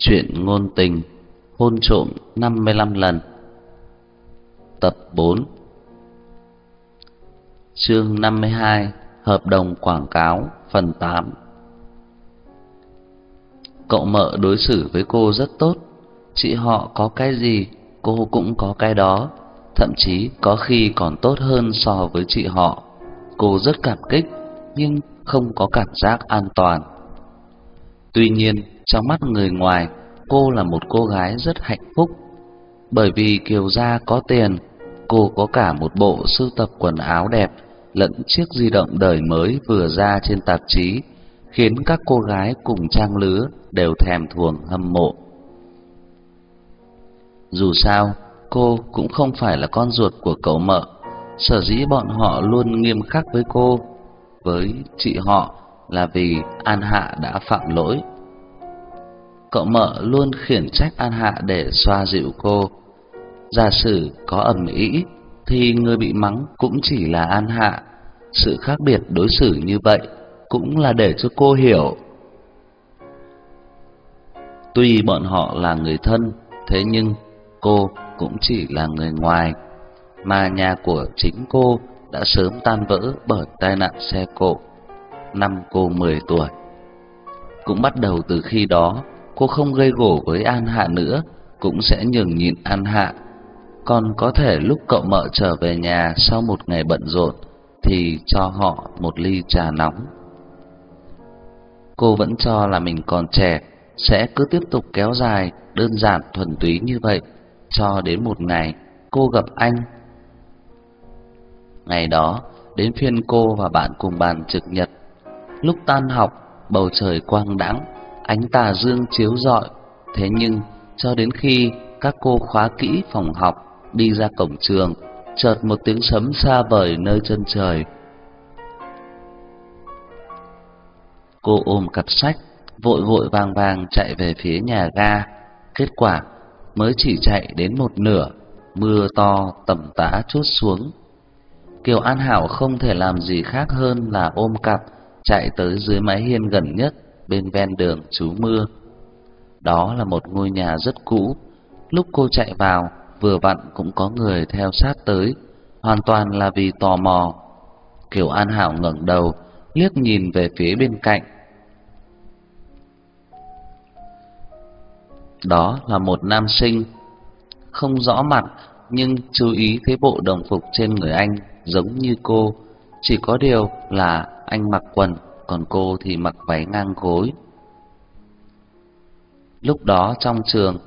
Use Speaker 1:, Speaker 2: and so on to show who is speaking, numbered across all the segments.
Speaker 1: Chuyện ngôn tình, Hôn trộm 55 lần. Tập 4 Chương 52 Hợp đồng quảng cáo, Phần 8 Cậu mợ đối xử với cô rất tốt. Chị họ có cái gì, Cô cũng có cái đó. Thậm chí có khi còn tốt hơn so với chị họ. Cô rất cảm kích, Nhưng không có cảm giác an toàn. Tuy nhiên trong mắt người ngoài, cô là một cô gái rất hạnh phúc. Bởi vì Kiều gia có tiền, cô có cả một bộ sưu tập quần áo đẹp lẫn chiếc di động đời mới vừa ra trên tạp chí, khiến các cô gái cùng trang lứa đều thèm thuồng hâm mộ. Dù sao, cô cũng không phải là con ruột của cậu mợ, sở dĩ bọn họ luôn nghiêm khắc với cô, với chị họ là vì An Hạ đã phạm lỗi. Cậu mợ luôn khiển trách An Hạ để xoa dịu cô. Giả sử có ầm ý thì người bị mắng cũng chỉ là An Hạ. Sự khác biệt đối xử như vậy cũng là để cho cô hiểu. Tuy bọn họ là người thân, thế nhưng cô cũng chỉ là người ngoài, mà nhà của chính cô đã sớm tan vỡ bởi tai nạn xe cộ năm cô 10 tuổi. Cũng bắt đầu từ khi đó, cô không gây gổ với An Hạ nữa, cũng sẽ nhường nhịn An Hạ. Còn có thể lúc cậu mợ trở về nhà sau một ngày bận rộn thì cho họ một ly trà nóng. Cô vẫn cho là mình còn trẻ, sẽ cứ tiếp tục kéo dài đơn giản thuần túy như vậy cho đến một ngày cô gặp anh. Ngày đó, đến phiên cô và bạn cùng bàn trực nhật. Lúc tan học, bầu trời quang đãng, ánh tà dương chiếu rọi, thế nhưng cho đến khi các cô khóa kỹ phòng học, đi ra cổng trường, chợt một tiếng sấm xa vời nơi chân trời. Cô ôm cặp sách, vội vội vàng vàng chạy về phía nhà ga. Kết quả mới chỉ chạy đến một nửa, mưa to tầm tã chút xuống. Kiều An Hảo không thể làm gì khác hơn là ôm cặp chạy tới dưới mái hiên gần nhất bên ven đường trú mưa. Đó là một ngôi nhà rất cũ, lúc cô chạy vào, vừa vặn cũng có người theo sát tới, hoàn toàn là vì tò mò. Kiều An Hảo ngẩng đầu, liếc nhìn về phía bên cạnh. Đó là một nam sinh, không rõ mặt nhưng chú ý thấy bộ đồng phục trên người anh giống như cô, chỉ có điều là anh mặc quần còn cô thì mặc váy ngang gối. Lúc đó trong trường,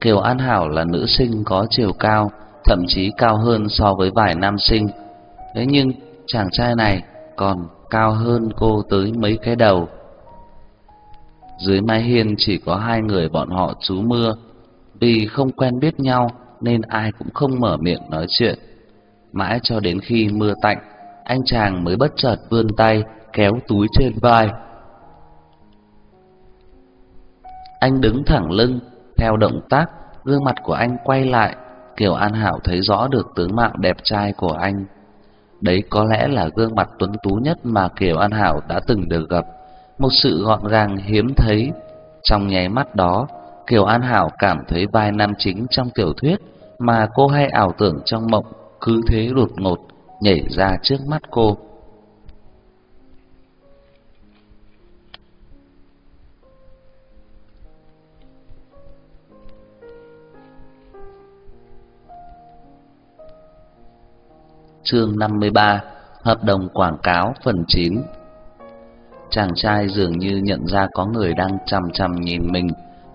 Speaker 1: Kiều An Hảo là nữ sinh có chiều cao, thậm chí cao hơn so với vài nam sinh. Thế nhưng chàng trai này còn cao hơn cô tới mấy cái đầu. Dưới mái hiên chỉ có hai người bọn họ trú mưa, vì không quen biết nhau nên ai cũng không mở miệng nói chuyện. Mãi cho đến khi mưa tạnh, anh chàng mới bất chợt vươn tay kéo túi trên vai. Anh đứng thẳng lưng, theo động tác, gương mặt của anh quay lại, Kiều An Hảo thấy rõ được tướng mạo đẹp trai của anh. Đấy có lẽ là gương mặt tuấn tú nhất mà Kiều An Hảo đã từng được gặp, một sự gọn gàng hiếm thấy. Trong nháy mắt đó, Kiều An Hảo cảm thấy vai nam chính trong tiểu thuyết mà cô hay ảo tưởng trong mộng cứ thế đột ngột nhảy ra trước mắt cô. Chương 53 Hợp đồng quảng cáo phần 9 Chàng trai dường như nhận ra có người đang chằm chằm nhìn mình,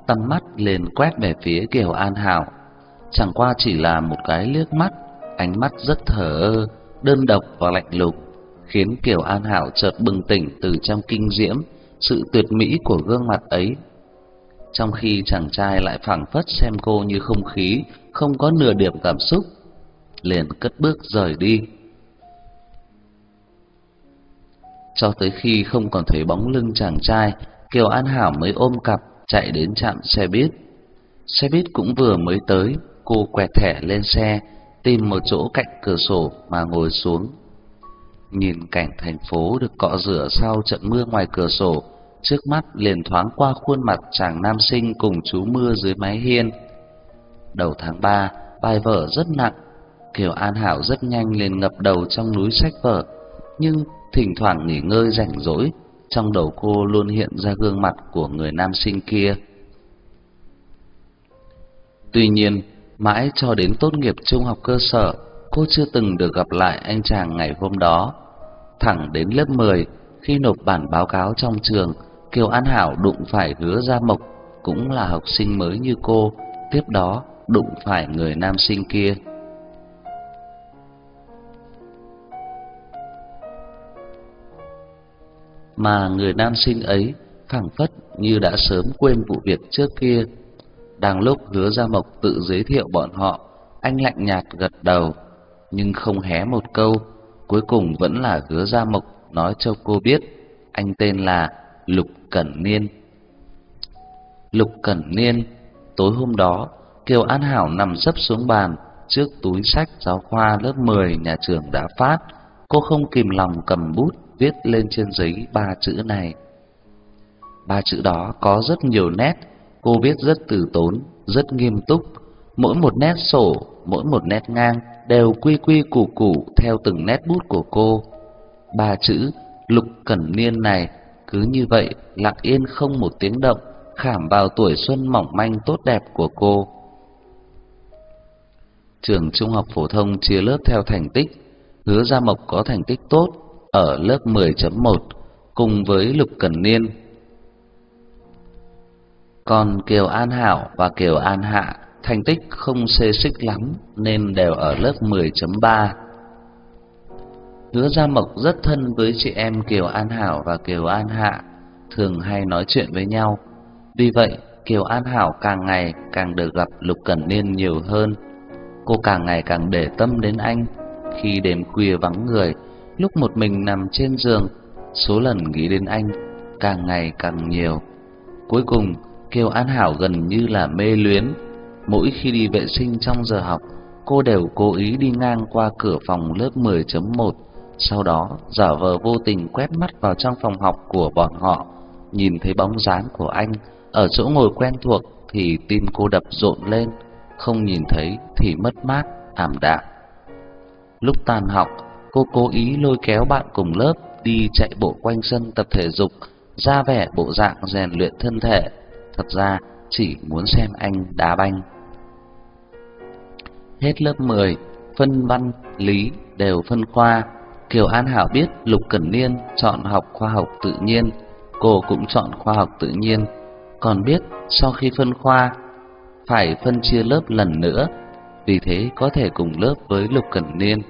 Speaker 1: tầm mắt liền quét về phía Kiều An Hảo. Chẳng qua chỉ là một cái liếc mắt, ánh mắt rất thờ ơ, đơn độc và lạnh lùng, khiến Kiều An Hảo chợt bừng tỉnh từ trong kinh diễm sự tuyệt mỹ của gương mặt ấy. Trong khi chàng trai lại phảng phất xem cô như không khí, không có nửa điểm cảm xúc, liền cất bước rời đi. Cho tới khi không còn thấy bóng lưng chàng trai, Kiều An Hảo mới ôm cặp chạy đến trạm xe buýt. Xe buýt cũng vừa mới tới, cô quẹt thẻ lên xe, tìm một chỗ cạnh cửa sổ mà ngồi xuống. Nhìn cảnh thành phố được cọ rửa sau trận mưa ngoài cửa sổ, trước mắt liền thoáng qua khuôn mặt chàng nam sinh cùng chú mưa dưới mái hiên. Đầu tháng 3, bài vở rất nặng, Kiều An Hảo rất nhanh liền ngập đầu trong núi sách vở, nhưng thỉnh thoảng nghỉ ngơi rảnh rỗi, trong đầu cô luôn hiện ra gương mặt của người nam sinh kia. Tuy nhiên, mãi cho đến tốt nghiệp trung học cơ sở, cô chưa từng được gặp lại anh chàng ngày hôm đó. Thẳng đến lớp 10, khi nộp bản báo cáo trong trường, Kiều An Hảo đụng phải Hứa Gia Mộc, cũng là học sinh mới như cô, tiếp đó đụng phải người nam sinh kia. Mà người nam sinh ấy phảng phất như đã sớm quên vụ việc trước kia. Đang lúc Hứa Gia Mộc tự giới thiệu bọn họ, anh lạnh nhạt gật đầu, nhưng không hé một câu, cuối cùng vẫn là Hứa Gia Mộc nói cho cô biết anh tên là Lục Cẩn Niên. Lục Cẩn Niên, tối hôm đó, Kiều An Hảo nằm sấp xuống bàn trước túi sách giáo khoa lớp 10 nhà trường đã phát, cô không kìm lòng cầm bút viết lên trên giấy ba chữ này. Ba chữ đó có rất nhiều nét, cô viết rất từ tốn, rất nghiêm túc, mỗi một nét sổ, mỗi một nét ngang đều quy quy củ củ theo từng nét bút của cô. Ba chữ Lục Cẩn Niên này cứ như vậy lặng yên không một tiếng động khảm vào tuổi xuân mỏng manh tốt đẹp của cô. Trường trung học phổ thông chia lớp theo thành tích, Hứa Gia Mộc có thành tích tốt ở lớp 10.1 cùng với Lục Cẩn Niên. Còn Kiều An Hảo và Kiều An Hạ thành tích không xê xích lắm nên đều ở lớp 10.3. Hứa Gia Mộc rất thân với chị em Kiều An Hảo và Kiều An Hạ, thường hay nói chuyện với nhau. Vì vậy, Kiều An Hảo càng ngày càng được gặp Lục Cẩn Niên nhiều hơn. Cô càng ngày càng để tâm đến anh. Khi đêm khuya vắng người, lúc một mình nằm trên giường, số lần nghĩ đến anh càng ngày càng nhiều. Cuối cùng, Kiều An Hảo gần như là mê luyến. Mỗi khi đi vệ sinh trong giờ học, cô đều cố ý đi ngang qua cửa phòng lớp 10.1 sau đó giả vờ vô tình quét mắt vào trong phòng học của bọn họ, nhìn thấy bóng dáng của anh ở chỗ ngồi quen thuộc thì tim cô đập rộn lên, không nhìn thấy thì mất mát, ảm đạm. Lúc tan học, cô cố ý lôi kéo bạn cùng lớp đi chạy bộ quanh sân tập thể dục, ra vẻ bộ dạng rèn luyện thân thể, thật ra chỉ muốn xem anh đá banh. Hết lớp 10, phân văn, lý đều phân khoa, Kiều An Hảo biết Lục Cẩn Niên chọn học khoa học tự nhiên, cô cũng chọn khoa học tự nhiên, còn biết sau khi phân khoa phải phân chia lớp lần nữa, vì thế có thể cùng lớp với Lục Cẩn Niên.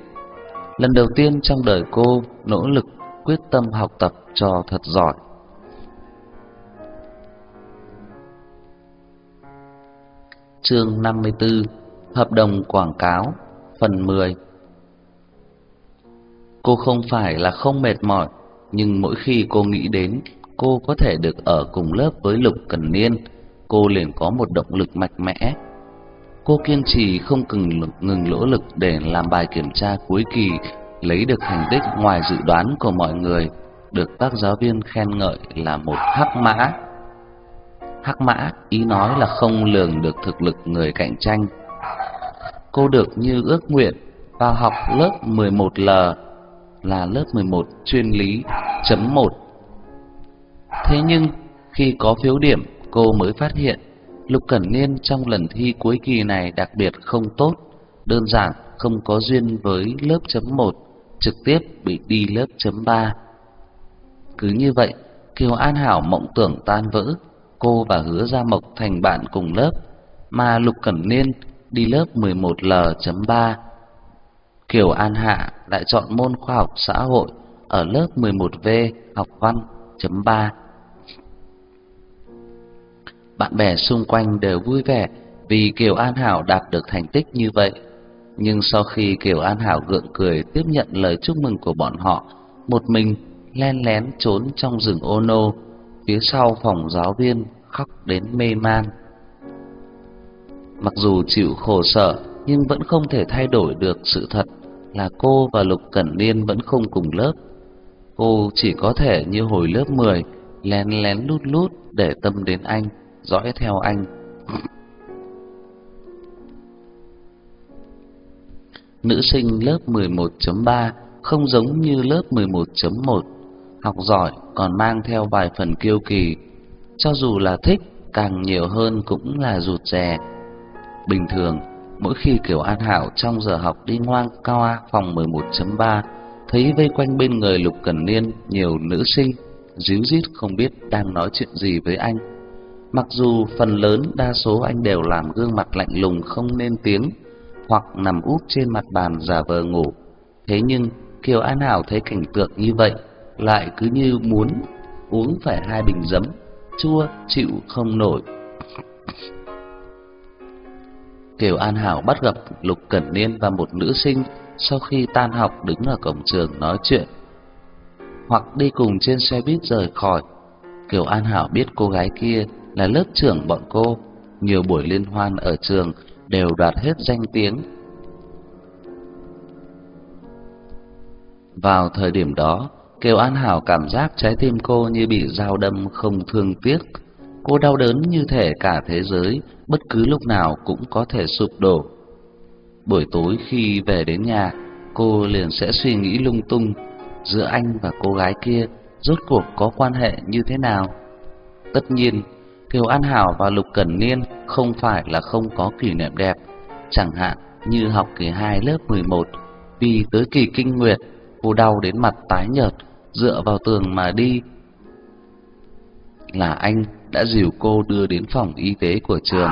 Speaker 1: Lần đầu tiên trong đời cô nỗ lực quyết tâm học tập cho thật giỏi. Chương 54: Hợp đồng quảng cáo, phần 10 Cô không phải là không mệt mỏi, nhưng mỗi khi cô nghĩ đến cô có thể được ở cùng lớp với Lục Cẩn Niên, cô liền có một động lực mạnh mẽ. Cô kiên trì không ngừng ngừng nỗ lực để làm bài kiểm tra cuối kỳ lấy được thành tích ngoài dự đoán của mọi người, được các giáo viên khen ngợi là một hắc mã. Hắc mã ý nói là không lường được thực lực người cạnh tranh. Cô được như ước nguyện vào học lớp 11L là lớp 11 chuyên lý chấm 1. Thế nhưng khi có phiếu điểm, cô mới phát hiện Lục Cẩn Niên trong lần thi cuối kỳ này đặc biệt không tốt, đơn giản không có duyên với lớp chấm 1, trực tiếp bị đi lớp chấm 3. Cứ như vậy, Kiều An Hảo mộng tưởng tan vỡ, cô và Hứa Gia Mộc thành bạn cùng lớp, mà Lục Cẩn Niên đi lớp 11L.3 Kiều An Hạ lại chọn môn khoa học xã hội ở lớp 11V học văn chấm 3. Bạn bè xung quanh đều vui vẻ vì Kiều An Hảo đạt được thành tích như vậy. Nhưng sau khi Kiều An Hảo gượng cười tiếp nhận lời chúc mừng của bọn họ, một mình len lén trốn trong rừng ô nô, phía sau phòng giáo viên khóc đến mê man. Mặc dù chịu khổ sở nhưng vẫn không thể thay đổi được sự thật là cô và Lục Cẩn Niên vẫn không cùng lớp. Cô chỉ có thể như hồi lớp 10, lén lén lút lút để tâm đến anh, dõi theo anh. Nữ sinh lớp 11.3 không giống như lớp 11.1, học giỏi còn mang theo vài phần kiêu kỳ, cho dù là thích càng nhiều hơn cũng là rụt rè. Bình thường, mỗi khi Kiều An Hảo trong giờ học đi ngoan qua phòng 11.3, thấy vây quanh bên người Lục Cẩn Niên nhiều nữ sinh ríu rít không biết đang nói chuyện gì với anh. Mặc dù phần lớn đa số anh đều làm gương mặt lạnh lùng không nên tiếng, hoặc nằm úp trên mặt bàn giả vờ ngủ. Thế nhưng Kiều An Hảo thấy cảnh tượng như vậy, lại cứ như muốn uống phải hai bình giấm, chua chịu không nổi. Kiều An Hảo bắt gặp Lục Cẩn Niên và một nữ sinh sau khi tan học đứng ở cổng trường nói chuyện, hoặc đi cùng trên xe buýt rời khỏi. Kiều An Hảo biết cô gái kia là lớp trưởng bọn cô, nhiều buổi liên hoan ở trường đều đoạt hết danh tiếng. Vào thời điểm đó, Kiều An Hảo cảm giác trái tim cô như bị dao đâm không thương tiếc. Cô đau đớn như thể cả thế giới bất cứ lúc nào cũng có thể sụp đổ. Buổi tối khi về đến nhà, cô liền sẽ suy nghĩ lung tung giữa anh và cô gái kia rốt cuộc có quan hệ như thế nào. Tất nhiên, Kiều An Hảo và Lục Cẩn Niên không phải là không có kỷ niệm đẹp, chẳng hạn như học kỳ 2 lớp 11, vì tới kỳ kinh nguyệt, cô đau đến mặt tái nhợt, dựa vào tường mà đi. Là anh đã dìu cô đưa đến phòng y tế của trường.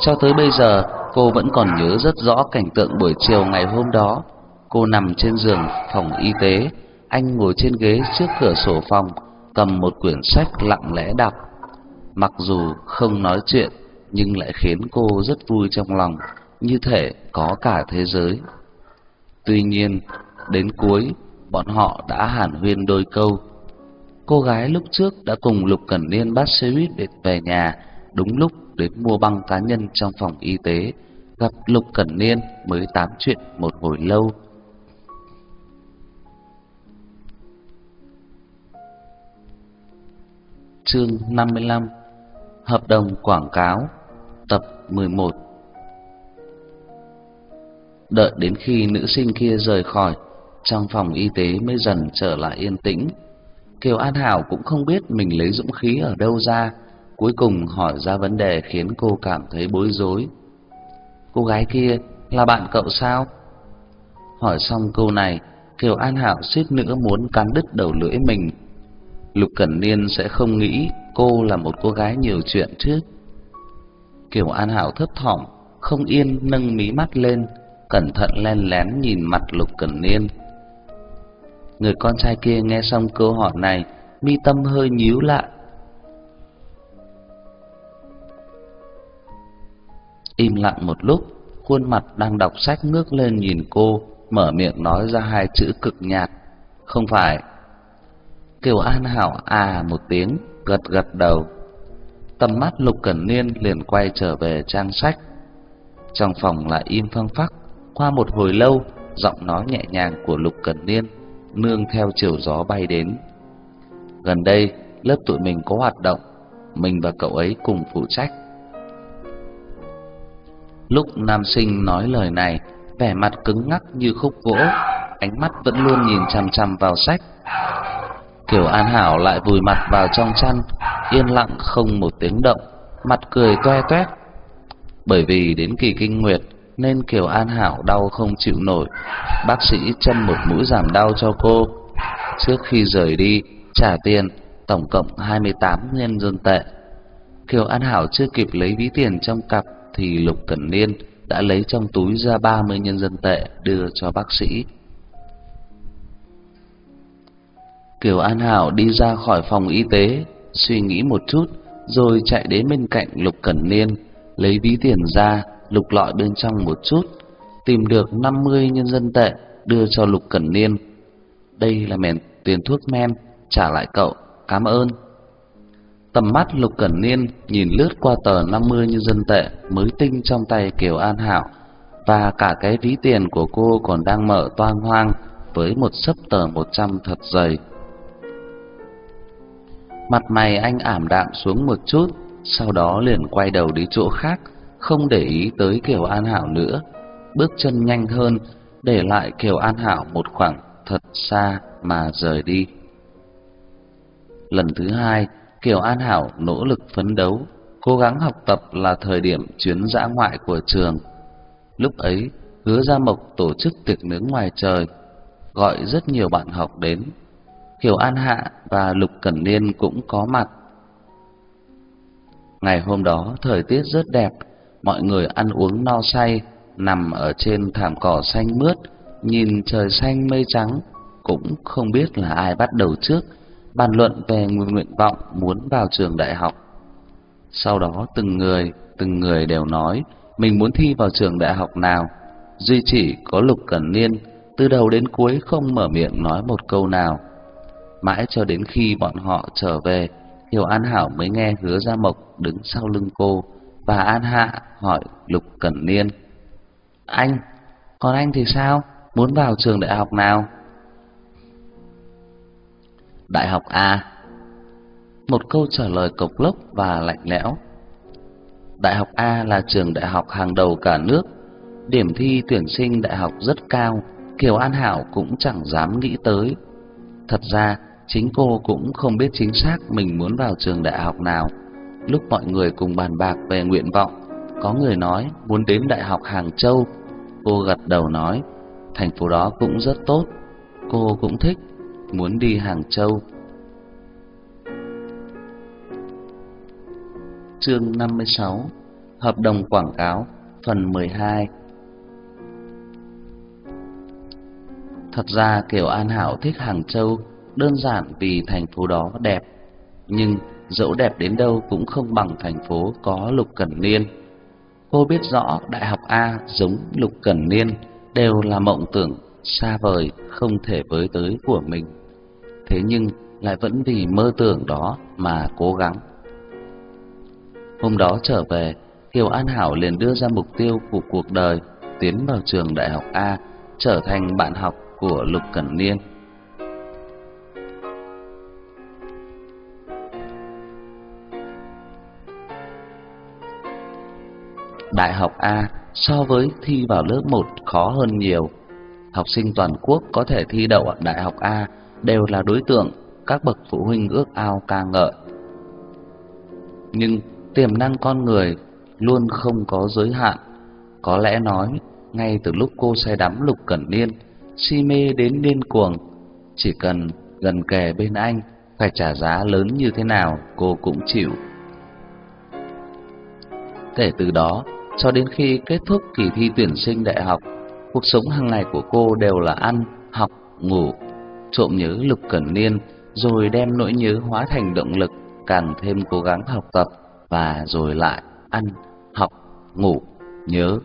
Speaker 1: Cho tới bây giờ, cô vẫn còn nhớ rất rõ cảnh tượng buổi chiều ngày hôm đó. Cô nằm trên giường phòng y tế, anh ngồi trên ghế trước cửa sổ phòng, cầm một quyển sách lặng lẽ đọc. Mặc dù không nói chuyện, nhưng lại khiến cô rất vui trong lòng, như thể có cả thế giới. Tuy nhiên, đến cuối, bọn họ đã hàn huyên đôi câu. Cô gái lúc trước đã cùng Lục Cẩn Niên bắt xe buýt để về nhà, đúng lúc đến mua băng cá nhân trong phòng y tế, gặp Lục Cẩn Niên mới tám chuyện một hồi lâu. Chương 55 Hợp đồng quảng cáo, Tập 11 Đợi đến khi nữ sinh kia rời khỏi, Trong phòng y tế mới dần trở lại yên tĩnh. Kiều An Hảo cũng không biết mình lấy dũng khí ở đâu ra, Cuối cùng hỏi ra vấn đề khiến cô cảm thấy bối rối. Cô gái kia là bạn cậu sao? Hỏi xong câu này, Kiều An Hảo suýt nữa muốn cắn đứt đầu lưỡi mình. Lục Cẩn Niên sẽ không nghĩ cô là một cô gái nhiều chuyện chứ. Kiều An Hảo thấp thỏm, không yên nâng mí mắt lên, cẩn thận len lén nhìn mặt Lục Cẩn Niên. Người con trai kia nghe xong câu hỏi này, mi tâm hơi nhíu lại. Im lặng một lúc, khuôn mặt đang đọc sách ngước lên nhìn cô, mở miệng nói ra hai chữ cực nhạt, "Không phải." Kiều An Hảo à một tiếng, gật gật đầu. Tầm mắt Lục Cẩn Niên liền quay trở về trang sách. Trong phòng lại im phăng phắc, qua một hồi lâu, giọng nói nhẹ nhàng của Lục Cẩn Niên nương theo chiều gió bay đến. Gần đây, lớp tụi mình có hoạt động, mình và cậu ấy cùng phụ trách. Lúc nam sinh nói lời này, vẻ mặt cứng ngắc như khúc gỗ, ánh mắt vẫn luôn nhìn chằm chằm vào sách. Kiều An Hảo lại vùi mặt vào trong chăn, yên lặng không một tiếng động, mặt cười toe toét. Bởi vì đến kỳ kinh nguyệt nên Kiều An Hảo đau không chịu nổi, bác sĩ châm một mũi giảm đau cho cô. Trước khi rời đi, trả tiền tổng cộng 28 nhân dân tệ. Kiều An Hảo chưa kịp lấy ví tiền trong cặp thì Lục Cẩn Niên đã lấy trong túi ra 30 nhân dân tệ đưa cho bác sĩ. Kiều An Hảo đi ra khỏi phòng y tế, suy nghĩ một chút, rồi chạy đến bên cạnh Lục Cẩn Niên, lấy ví tiền ra, lục lọi bên trong một chút, tìm được 50 nhân dân tệ, đưa cho Lục Cẩn Niên. Đây là mền tiền thuốc men, trả lại cậu, cảm ơn. Tầm mắt Lục Cẩn Niên nhìn lướt qua tờ 50 nhân dân tệ mới tinh trong tay Kiều An Hảo, và cả cái ví tiền của cô còn đang mở toang hoang với một sấp tờ 100 thật dày. Mặt mày anh ảm đạm xuống một chút, sau đó liền quay đầu đi chỗ khác, không để ý tới Kiều An Hảo nữa, bước chân nhanh hơn, để lại Kiều An Hảo một khoảng thật xa mà rời đi. Lần thứ hai, Kiều An Hảo nỗ lực phấn đấu, cố gắng học tập là thời điểm chuyến dã ngoại của trường. Lúc ấy, Hứa Gia Mộc tổ chức tiệc nướng ngoài trời, gọi rất nhiều bạn học đến. Kiều An Hạ và Lục Cẩn Niên cũng có mặt. Ngày hôm đó thời tiết rất đẹp, mọi người ăn uống no say, nằm ở trên thảm cỏ xanh mướt, nhìn trời xanh mây trắng, cũng không biết là ai bắt đầu trước bàn luận về nguyện vọng muốn vào trường đại học. Sau đó từng người, từng người đều nói mình muốn thi vào trường đại học nào. Duy chỉ có Lục Cẩn Niên từ đầu đến cuối không mở miệng nói một câu nào. Mãi cho đến khi bọn họ trở về, Kiều An Hảo mới nghe Hứa Gia Mộc đứng sau lưng cô và An Hạ hỏi Lục Cẩn Niên: "Anh, còn anh thì sao? Muốn vào trường đại học nào?" Đại học A. Một câu trả lời cộc lốc và lạnh lẽo. Đại học A là trường đại học hàng đầu cả nước, điểm thi tuyển sinh đại học rất cao, Kiều An Hảo cũng chẳng dám nghĩ tới. Thật ra, chính cô cũng không biết chính xác mình muốn vào trường đại học nào. Lúc mọi người cùng bàn bạc về nguyện vọng, có người nói muốn đến Đại học Hàng Châu. Cô gật đầu nói, thành phố đó cũng rất tốt, cô cũng thích, muốn đi Hàng Châu. Chương 56 Hợp đồng quảng cáo Phần 12 Thật ra Kiều An Hảo thích Hàng Châu đơn giản vì thành phố đó đẹp, nhưng dẫu đẹp đến đâu cũng không bằng thành phố có Lục Cẩn Niên. Cô biết rõ Đại học A giống Lục Cẩn Niên đều là mộng tưởng xa vời không thể với tới của mình. Thế nhưng lại vẫn vì mơ tưởng đó mà cố gắng. Hôm đó trở về, Kiều An Hảo liền đưa ra mục tiêu của cuộc đời tiến vào trường Đại học A, trở thành bạn học của Lục Cẩn Niên. Đại học A so với thi vào lớp 1 khó hơn nhiều. Học sinh toàn quốc có thể thi đậu ở Đại học A đều là đối tượng các bậc phụ huynh ước ao ca ngợi. Nhưng tiềm năng con người luôn không có giới hạn. Có lẽ nói, ngay từ lúc cô say đắm Lục Cẩn Niên, si mê đến điên cuồng, chỉ cần gần kề bên anh, phải trả giá lớn như thế nào cô cũng chịu. Kể từ đó, cho đến khi kết thúc kỳ thi tuyển sinh đại học, cuộc sống hàng ngày của cô đều là ăn, học, ngủ, trộm nhớ Lục Cẩn Niên, rồi đem nỗi nhớ hóa thành động lực, càng thêm cố gắng học tập và rồi lại ăn, học, ngủ, nhớ.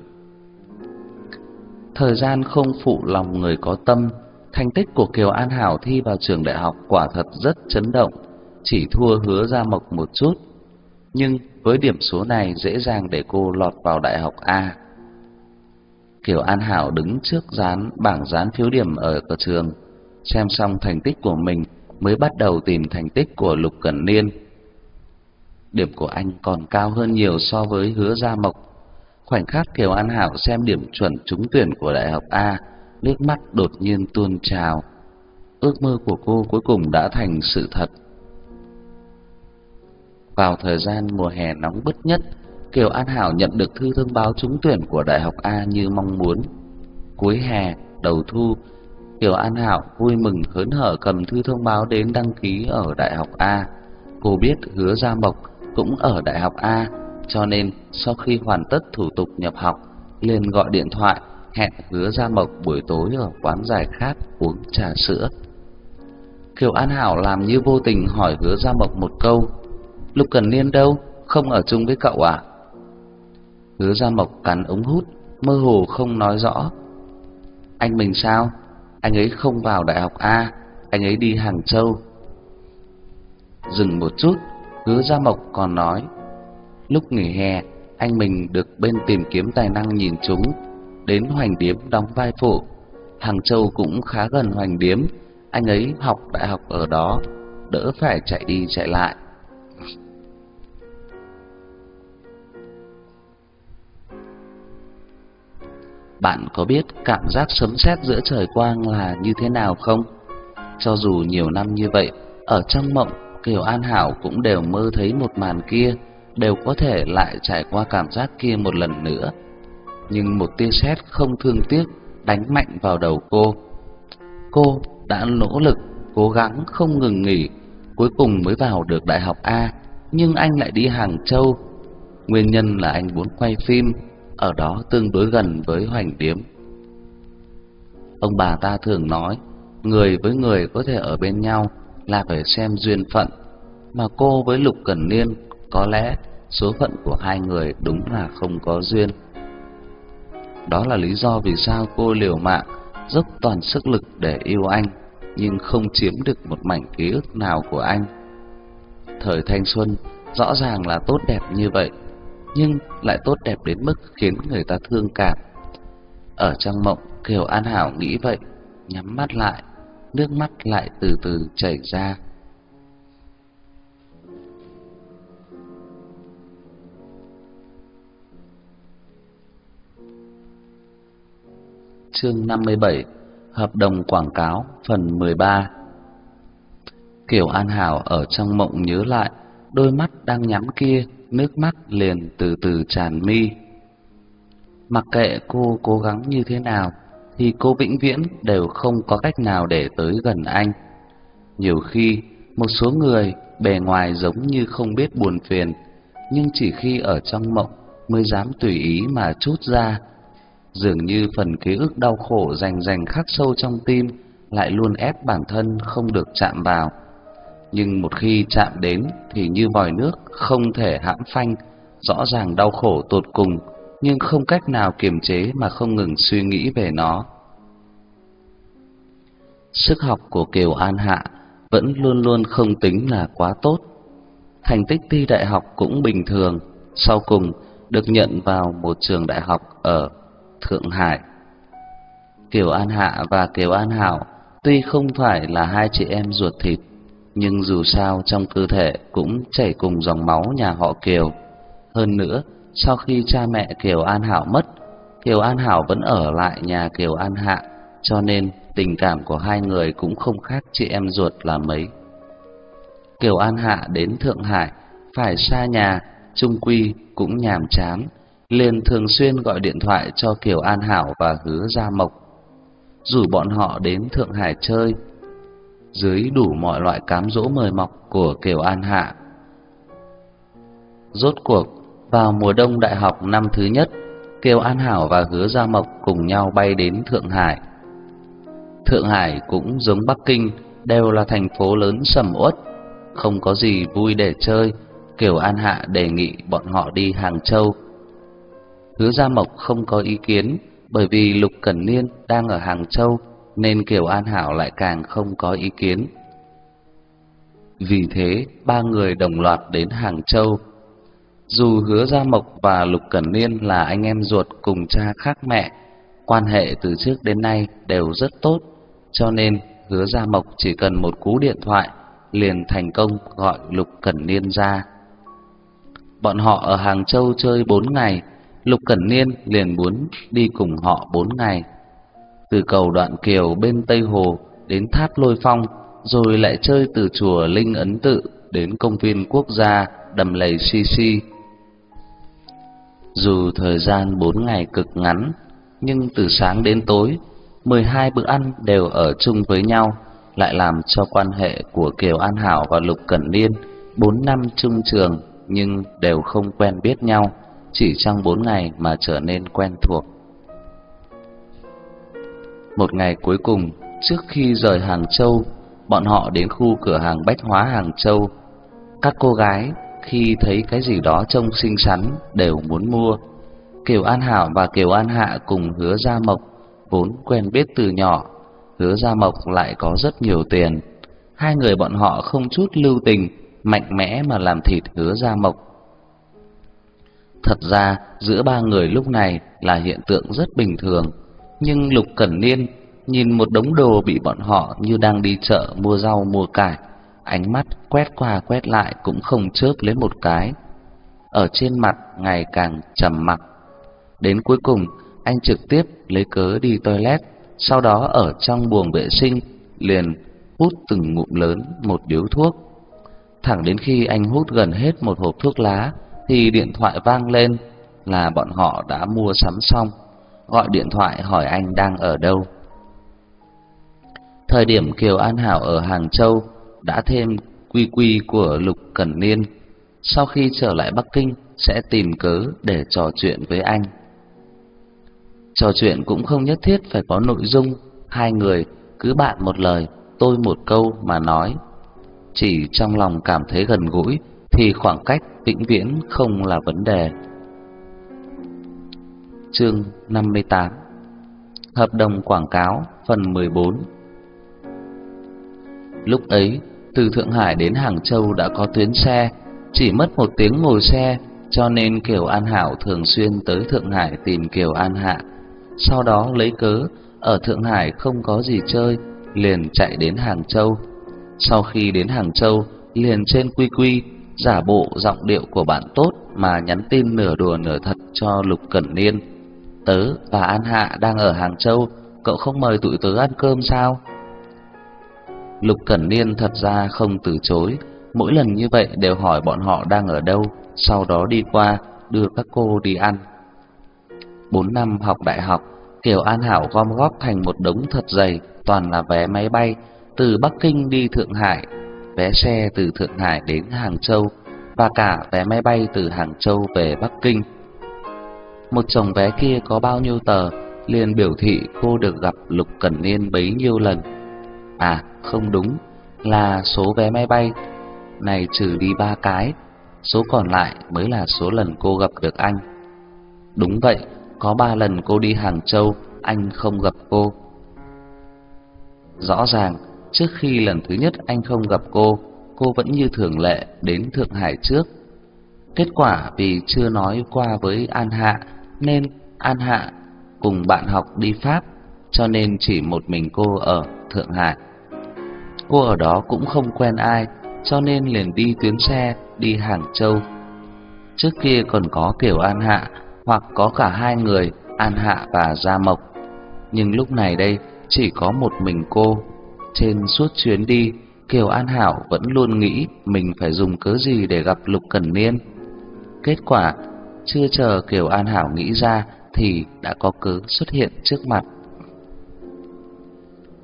Speaker 1: Thời gian không phụ lòng người có tâm, thành tích của Kiều An Hảo thi vào trường đại học quả thật rất chấn động, chỉ thua Hứa Gia Mộc một chút. Nhưng với điểm số này dễ dàng để cô lọt vào đại học A. Kiều An Hảo đứng trước dán bảng dán phiếu điểm ở cửa trường, xem xong thành tích của mình mới bắt đầu tìm thành tích của Lục Cẩn Niên. Điểm của anh còn cao hơn nhiều so với Hứa Gia Mộc. Khoảnh khắc Kiều An Hảo xem điểm chuẩn trúng tuyển của đại học A, nước mắt đột nhiên tuôn trào. Ước mơ của cô cuối cùng đã thành sự thật. Vào thời gian mùa hè nóng bức nhất, Kiều An Hảo nhận được thư thông báo trúng tuyển của Đại học A như mong muốn. Cuối hè, đầu thu, Kiều An Hảo vui mừng hớn hở cầm thư thông báo đến đăng ký ở Đại học A. Cô biết Hứa Gia Mộc cũng ở Đại học A, cho nên sau khi hoàn tất thủ tục nhập học, liền gọi điện thoại hẹn Hứa Gia Mộc buổi tối ở quán giải khát uống trà sữa. Kiều An Hảo làm như vô tình hỏi Hứa Gia Mộc một câu, Lục Cần Niên đâu? Không ở chung với cậu à? Hứa Gia Mộc cắn ống hút, mơ hồ không nói rõ. Anh mình sao? Anh ấy không vào đại học A, anh ấy đi Hàng Châu. Dừng một chút, Hứa Gia Mộc còn nói, lúc nghỉ hè, anh mình được bên tìm kiếm tài năng nhìn chúng, đến Hoành Điếm đóng vai phụ. Hàng Châu cũng khá gần Hoành Điếm, anh ấy học đại học ở đó. đỡ phải chạy đi chạy lại. Bạn có biết cảm giác sấm sét giữa trời quang là như thế nào không? Cho dù nhiều năm như vậy, ở trong mộng, Kiều An Hảo cũng đều mơ thấy một màn kia, đều có thể lại trải qua cảm giác kia một lần nữa. Nhưng một tia sét không thương tiếc đánh mạnh vào đầu cô. Cô đã nỗ lực, cố gắng không ngừng nghỉ, cuối cùng mới vào được đại học A, nhưng anh lại đi Hàng Châu. Nguyên nhân là anh muốn quay phim, ở đó tương đối gần với Hoành Điếm. Ông bà ta thường nói, người với người có thể ở bên nhau là phải xem duyên phận, mà cô với Lục Cẩn Niên có lẽ số phận của hai người đúng là không có duyên. Đó là lý do vì sao cô liều mạng dốc toàn sức lực để yêu anh, nhưng không chiếm được một mảnh ký ức nào của anh. Thời thanh xuân rõ ràng là tốt đẹp như vậy, nhưng lại tốt đẹp đến mức khiến người ta thương cảm. Ở trong mộng, Kiều An Hảo nghĩ vậy, nhắm mắt lại, nước mắt lại từ từ chảy ra. Chương 57: Hợp đồng quảng cáo phần 13. Kiều An Hảo ở trong mộng nhớ lại, đôi mắt đang nhắm kia nước mắt liền từ từ tràn mi. Mặc kệ cô cố gắng như thế nào, thì cô vĩnh viễn đều không có cách nào để tới gần anh. Nhiều khi, một số người bề ngoài giống như không biết buồn phiền, nhưng chỉ khi ở trong mộng mới dám tùy ý mà chút ra. Dường như phần ký ức đau khổ rành rành khắc sâu trong tim lại luôn ép bản thân không được chạm vào nhưng một khi chạm đến thì như vòi nước không thể hãm phanh, rõ ràng đau khổ tột cùng, nhưng không cách nào kiềm chế mà không ngừng suy nghĩ về nó. Sức học của Kiều An Hạ vẫn luôn luôn không tính là quá tốt. Thành tích thi đại học cũng bình thường, sau cùng được nhận vào một trường đại học ở Thượng Hải. Kiều An Hạ và Kiều An Hảo tuy không phải là hai chị em ruột thịt, nhưng dù sao trong cơ thể cũng chảy cùng dòng máu nhà họ Kiều. Hơn nữa, sau khi cha mẹ Kiều An Hảo mất, Kiều An Hảo vẫn ở lại nhà Kiều An Hạ, cho nên tình cảm của hai người cũng không khác chị em ruột là mấy. Kiều An Hạ đến Thượng Hải phải xa nhà, trung quy cũng nhàm chán, liền thường xuyên gọi điện thoại cho Kiều An Hảo và Hứa Gia Mộc. Dù bọn họ đến Thượng Hải chơi, dưới đủ mọi loại cám dỗ mời mọc của Kiều An Hạ. Rốt cuộc, vào mùa đông đại học năm thứ nhất, Kiều An Hảo và Hứa Gia Mộc cùng nhau bay đến Thượng Hải. Thượng Hải cũng giống Bắc Kinh, đều là thành phố lớn sầm uất, không có gì vui để chơi. Kiều An Hạ đề nghị bọn họ đi Hàng Châu. Hứa Gia Mộc không có ý kiến, bởi vì Lục Cẩn Niên đang ở Hàng Châu nên Kiều An Hảo lại càng không có ý kiến. Vì thế, ba người đồng loạt đến Hàng Châu. Dù Hứa Gia Mộc và Lục Cẩn Niên là anh em ruột cùng cha khác mẹ, quan hệ từ trước đến nay đều rất tốt, cho nên Hứa Gia Mộc chỉ cần một cú điện thoại liền thành công gọi Lục Cẩn Niên ra. Bọn họ ở Hàng Châu chơi bốn ngày, Lục Cẩn Niên liền muốn đi cùng họ bốn ngày từ cầu Đoạn Kiều bên Tây Hồ đến tháp Lôi Phong, rồi lại chơi từ chùa Linh Ấn Tự đến công viên quốc gia Đầm Lầy Xi Xi. Dù thời gian bốn ngày cực ngắn, nhưng từ sáng đến tối, 12 bữa ăn đều ở chung với nhau, lại làm cho quan hệ của Kiều An Hảo và Lục Cẩn Niên 4 năm chung trường nhưng đều không quen biết nhau, chỉ trong 4 ngày mà trở nên quen thuộc. Một ngày cuối cùng, trước khi rời Hàng Châu, bọn họ đến khu cửa hàng bách hóa Hàng Châu. Các cô gái khi thấy cái gì đó trông xinh xắn đều muốn mua. Kiều An Hảo và Kiều An Hạ cùng Hứa Gia Mộc vốn quen biết từ nhỏ, Hứa Gia Mộc lại có rất nhiều tiền. Hai người bọn họ không chút lưu tình, mạnh mẽ mà làm thịt Hứa Gia Mộc. Thật ra, giữa ba người lúc này là hiện tượng rất bình thường nhưng Lục Cẩn Niên nhìn một đống đồ bị bọn họ như đang đi chợ mua rau mua cải, ánh mắt quét qua quét lại cũng không chớp lấy một cái. Ở trên mặt ngày càng trầm mặc. Đến cuối cùng, anh trực tiếp lấy cớ đi toilet, sau đó ở trong buồng vệ sinh liền hút từng ngụm lớn một điếu thuốc. Thẳng đến khi anh hút gần hết một hộp thuốc lá thì điện thoại vang lên là bọn họ đã mua sắm xong, gọi điện thoại hỏi anh đang ở đâu. Thời điểm Kiều An Hảo ở Hàng Châu đã thêm quy quy của Lục Cẩn Niên, sau khi trở lại Bắc Kinh sẽ tìm cớ để trò chuyện với anh. Trò chuyện cũng không nhất thiết phải có nội dung, hai người cứ bạn một lời, tôi một câu mà nói. Chỉ trong lòng cảm thấy gần gũi thì khoảng cách vĩnh viễn không là vấn đề. Chương 58 Hợp đồng quảng cáo phần 14 Lúc ấy, từ Thượng Hải đến Hàng Châu đã có tuyến xe, chỉ mất một tiếng ngồi xe, cho nên Kiều An Hảo thường xuyên tới Thượng Hải tìm Kiều An Hạ. Sau đó lấy cớ ở Thượng Hải không có gì chơi, liền chạy đến Hàng Châu. Sau khi đến Hàng Châu, liền trên quy quy giả bộ giọng điệu của bạn tốt mà nhắn tin nửa đùa nửa thật cho Lục Cẩn Niên. Tớ và An Hạ đang ở Hàng Châu, cậu không mời tụi tớ ăn cơm sao? Lục Cẩn Niên thật ra không từ chối, mỗi lần như vậy đều hỏi bọn họ đang ở đâu, sau đó đi qua đưa các cô đi ăn. Bốn năm học đại học, Kiều An Hảo gom góp thành một đống thật dày, toàn là vé máy bay từ Bắc Kinh đi Thượng Hải, vé xe từ Thượng Hải đến Hàng Châu và cả vé máy bay từ Hàng Châu về Bắc Kinh. Một chồng vé kia có bao nhiêu tờ, liền biểu thị cô được gặp Lục Cẩn Niên bấy nhiêu lần. À, không đúng, là số vé máy bay này trừ đi ba cái, số còn lại mới là số lần cô gặp được anh. Đúng vậy, có ba lần cô đi Hàng Châu, anh không gặp cô. Rõ ràng, trước khi lần thứ nhất anh không gặp cô, cô vẫn như thường lệ đến Thượng Hải trước. Kết quả vì chưa nói qua với An Hạ, nên An Hạ cùng bạn học đi Pháp, cho nên chỉ một mình cô ở Thượng Hải. Cô ở đó cũng không quen ai, cho nên liền đi tuyến xe đi Hàng Châu. Trước kia còn có kiểu An Hạ hoặc có cả hai người, An Hạ và Gia Mộc. Nhưng lúc này đây chỉ có một mình cô. Trên suốt chuyến đi, Kiều An Hảo vẫn luôn nghĩ mình phải dùng cớ gì để gặp Lục Cẩn Niên. Kết quả, chưa chờ Kiều An Hảo nghĩ ra thì đã có cớ xuất hiện trước mặt.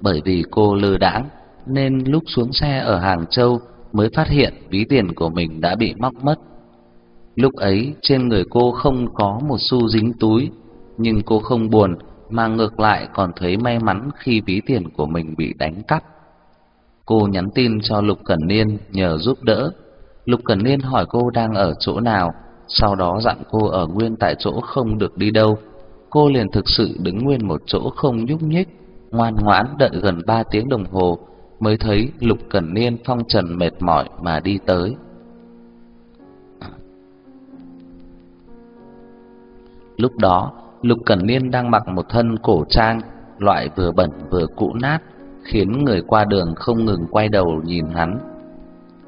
Speaker 1: Bởi vì cô lơ đãng nên lúc xuống xe ở Hàng Châu mới phát hiện ví tiền của mình đã bị móc mất. Lúc ấy trên người cô không có một xu dính túi, nhưng cô không buồn mà ngược lại còn thấy may mắn khi ví tiền của mình bị đánh cắp. Cô nhắn tin cho Lục Cẩn Niên nhờ giúp đỡ. Lục Cẩn Niên hỏi cô đang ở chỗ nào, sau đó dặn cô ở nguyên tại chỗ không được đi đâu. Cô liền thực sự đứng nguyên một chỗ không nhúc nhích, ngoan ngoãn đợi gần 3 tiếng đồng hồ mới thấy Lục Cẩn Niên phong trần mệt mỏi mà đi tới. Lúc đó, Lục Cẩn Niên đang mặc một thân cổ trang, loại vừa bẩn vừa cũ nát, khiến người qua đường không ngừng quay đầu nhìn hắn.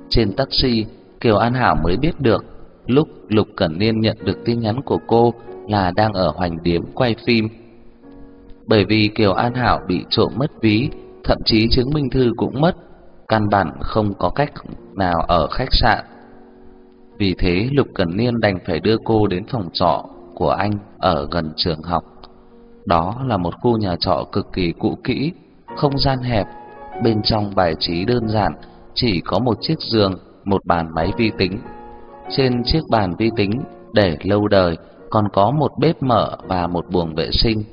Speaker 1: Trên taxi, Kiều An Hảo mới biết được, lúc Lục Cẩn Niên nhận được tin nhắn của cô là đang ở Hoành Điếm quay phim. Bởi vì Kiều An Hảo bị trộm mất ví, thậm chí chứng minh thư cũng mất, căn bản không có cách nào ở khách sạn. Vì thế Lục Cẩn Niên đành phải đưa cô đến phòng trọ của anh ở gần trường học. Đó là một khu nhà trọ cực kỳ cũ kỹ, không gian hẹp, bên trong bài trí đơn giản, chỉ có một chiếc giường, một bàn máy vi tính. Trên chiếc bàn vi tính để lâu đời còn có một bếp mở và một buồng vệ sinh.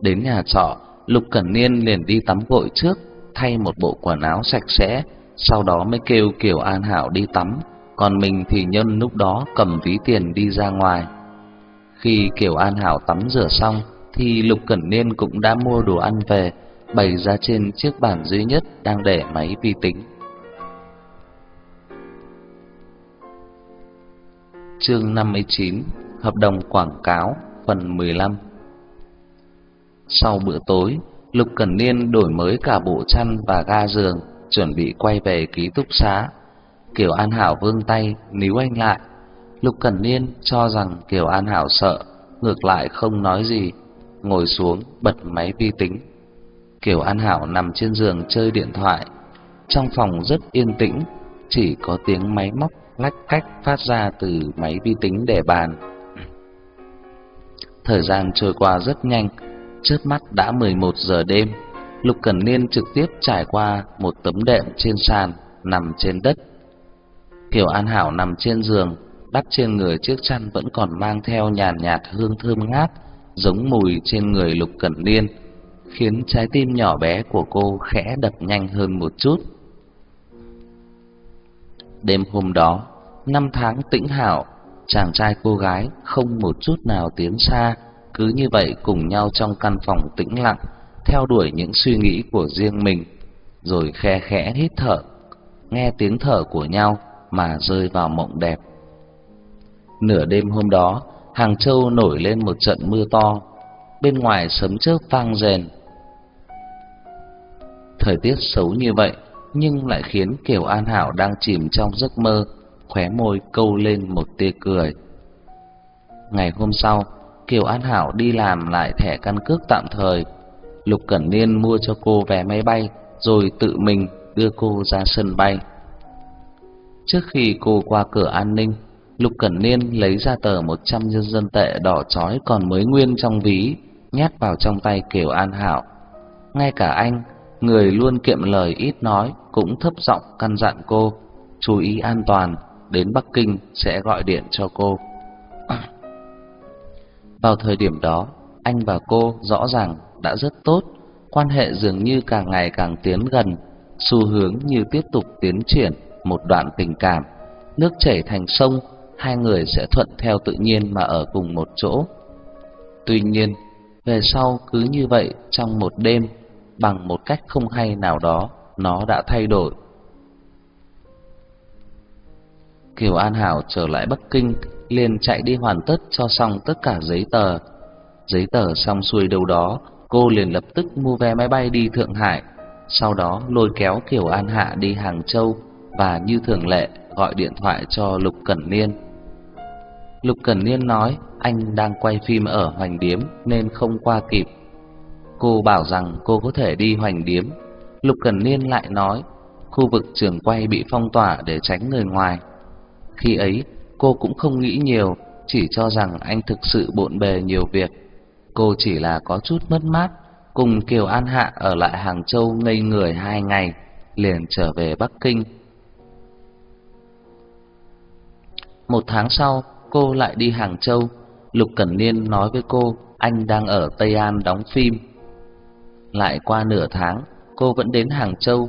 Speaker 1: Đến nhà trọ, Lục Cẩn Niên liền đi tắm gội trước, thay một bộ quần áo sạch sẽ, sau đó mới kêu Kiều An Hảo đi tắm, còn mình thì nhân lúc đó cầm ví tiền đi ra ngoài. Khi Kiều An Hảo tắm rửa xong, thì Lục Cẩn Niên cũng đã mua đồ ăn về, bày ra trên chiếc bàn duy nhất đang để máy vi tính. Chương 59: Hợp đồng quảng cáo phần 15 sau bữa tối, Lục Cẩn Niên đổi mới cả bộ chăn và ga giường, chuẩn bị quay về ký túc xá. Kiều An Hảo vươn tay níu anh lại. Lục Cẩn Niên cho rằng Kiều An Hảo sợ, ngược lại không nói gì, ngồi xuống bật máy vi tính. Kiều An Hảo nằm trên giường chơi điện thoại. Trong phòng rất yên tĩnh, chỉ có tiếng máy móc lách cách phát ra từ máy vi tính để bàn. Thời gian trôi qua rất nhanh, chớp mắt đã 11 giờ đêm. Lục Cẩn Niên trực tiếp trải qua một tấm đệm trên sàn, nằm trên đất. Kiều An Hảo nằm trên giường, đắp trên người chiếc chăn vẫn còn mang theo nhàn nhạt hương thơm ngát, giống mùi trên người Lục Cẩn Niên, khiến trái tim nhỏ bé của cô khẽ đập nhanh hơn một chút. Đêm hôm đó, năm tháng tĩnh hảo, chàng trai cô gái không một chút nào tiến xa, cứ như vậy cùng nhau trong căn phòng tĩnh lặng, theo đuổi những suy nghĩ của riêng mình, rồi khe khẽ hít thở, nghe tiếng thở của nhau mà rơi vào mộng đẹp. Nửa đêm hôm đó, Hàng Châu nổi lên một trận mưa to, bên ngoài sấm chớp vang rền. Thời tiết xấu như vậy, nhưng lại khiến Kiều An Hảo đang chìm trong giấc mơ, khóe môi câu lên một tia cười. Ngày hôm sau, Kiều An Hảo đi làm lại thẻ căn cước tạm thời. Lục Cẩn Niên mua cho cô vé máy bay, rồi tự mình đưa cô ra sân bay. Trước khi cô qua cửa an ninh, Lục Cẩn Niên lấy ra tờ 100 nhân dân tệ đỏ chói còn mới nguyên trong ví, nhét vào trong tay Kiều An Hảo. Ngay cả anh, người luôn kiệm lời ít nói, cũng thấp giọng căn dặn cô chú ý an toàn, đến Bắc Kinh sẽ gọi điện cho cô. Vào thời điểm đó, anh và cô rõ ràng đã rất tốt, quan hệ dường như càng ngày càng tiến gần, xu hướng như tiếp tục tiến triển một đoạn tình cảm, nước chảy thành sông, hai người sẽ thuận theo tự nhiên mà ở cùng một chỗ. Tuy nhiên, về sau cứ như vậy trong một đêm, bằng một cách không hay nào đó, nó đã thay đổi. Kiều An Hảo trở lại Bắc Kinh, liền chạy đi hoàn tất cho xong tất cả giấy tờ. Giấy tờ xong xuôi đâu đó, cô liền lập tức mua vé máy bay đi Thượng Hải, sau đó lôi kéo Kiều An Hạ đi Hàng Châu và như thường lệ gọi điện thoại cho Lục Cẩn Niên. Lục Cẩn Niên nói anh đang quay phim ở Hoành Điếm nên không qua kịp. Cô bảo rằng cô có thể đi Hoành Điếm. Lục Cẩn Niên lại nói khu vực trường quay bị phong tỏa để tránh người ngoài. Khi ấy, cô cũng không nghĩ nhiều, chỉ cho rằng anh thực sự bộn bề nhiều việc. Cô chỉ là có chút mất mát, cùng Kiều An Hạ ở lại Hàng Châu ngây người hai ngày, liền trở về Bắc Kinh. Một tháng sau, cô lại đi Hàng Châu. Lục Cẩn Niên nói với cô, anh đang ở Tây An đóng phim. Lại qua nửa tháng, cô vẫn đến Hàng Châu.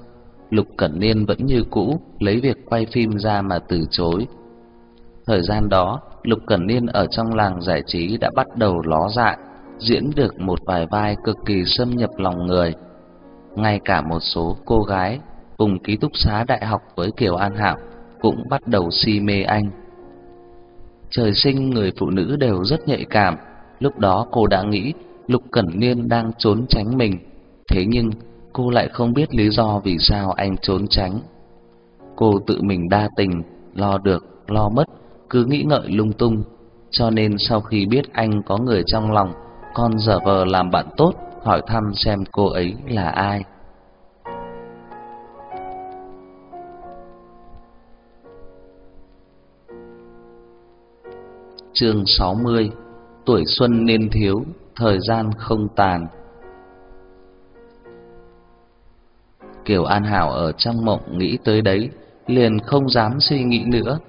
Speaker 1: Lục Cẩn Niên vẫn như cũ, lấy việc quay phim ra mà từ chối. Thời gian đó, Lục Cẩn Niên ở trong làng giải trí đã bắt đầu ló dạng, diễn được một vài vai cực kỳ xâm nhập lòng người. Ngay cả một số cô gái cùng ký túc xá đại học với Kiều An Hạo cũng bắt đầu si mê anh. Trời sinh người phụ nữ đều rất nhạy cảm, lúc đó cô đã nghĩ Lục Cẩn Niên đang trốn tránh mình, thế nhưng cô lại không biết lý do vì sao anh trốn tránh. Cô tự mình đa tình, lo được, lo mất, cứ nghĩ ngợi lung tung, cho nên sau khi biết anh có người trong lòng, con giả vờ làm bạn tốt, hỏi thăm xem cô ấy là ai. Chương 60: Tuổi xuân niên thiếu, thời gian không tàn. Kiều An Hảo ở trong mộng nghĩ tới đấy, liền không dám suy nghĩ nữa,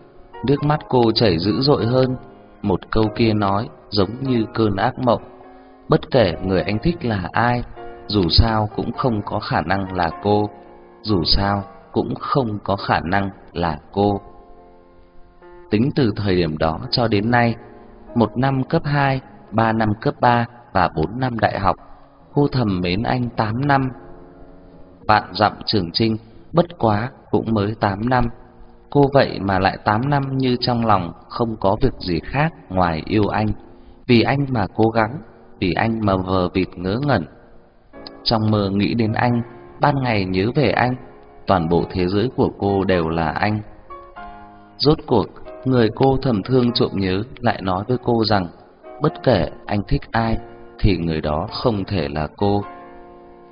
Speaker 1: Nước mắt cô chảy dữ dội hơn. Một câu kia nói giống như cơn ác mộng. Bất kể người anh thích là ai Dù sao cũng không có khả năng là cô. Dù sao cũng không có khả năng là cô. Tính từ thời điểm đó cho đến nay Một năm cấp 2, ba năm cấp 3 và bốn năm đại học Cô thầm mến anh 8 năm. Bạn dặm trường trinh bất quá cũng mới 8 năm Cô vậy mà lại 8 năm như trong lòng không có việc gì khác ngoài yêu anh, vì anh mà cố gắng, vì anh mà vờ vịt ngớ ngẩn. trong mơ nghĩ đến anh, ban ngày nhớ về anh, toàn bộ thế giới của cô đều là anh. Rốt cuộc, người cô thầm thương trộm nhớ lại nói với cô rằng bất kể anh thích ai thì người đó không thể là cô.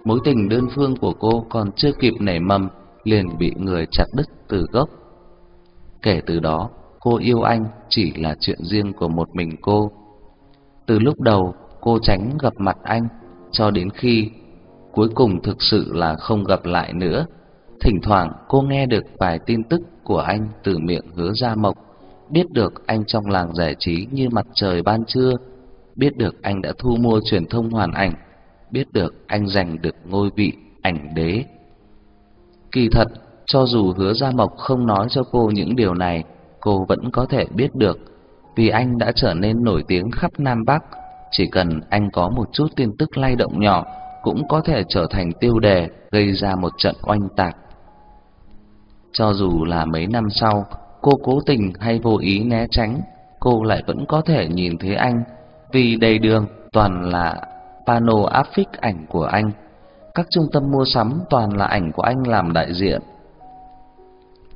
Speaker 1: Mối tình đơn phương của cô còn chưa kịp nảy mầm liền bị người chặt đứt từ gốc. Kể từ đó, cô yêu anh chỉ là chuyện riêng của một mình cô. Từ lúc đầu, cô tránh gặp mặt anh cho đến khi cuối cùng thực sự là không gặp lại nữa. Thỉnh thoảng cô nghe được vài tin tức của anh từ miệng Hứa Gia Mộc, biết được anh trong làng giải trí như mặt trời ban trưa, biết được anh đã thu mua truyền thông hoàn ảnh, biết được anh giành được ngôi vị ảnh đế. Kỳ thật, cho dù Hứa Gia Mộc không nói cho cô những điều này, cô vẫn có thể biết được, vì anh đã trở nên nổi tiếng khắp Nam Bắc, chỉ cần anh có một chút tin tức lay động nhỏ cũng có thể trở thành tiêu đề gây ra một trận oanh tạc. Cho dù là mấy năm sau, cô cố tình hay vô ý né tránh, cô lại vẫn có thể nhìn thấy anh, vì đầy đường toàn là pano áp phích ảnh của anh. Các trung tâm mua sắm toàn là ảnh của anh làm đại diện.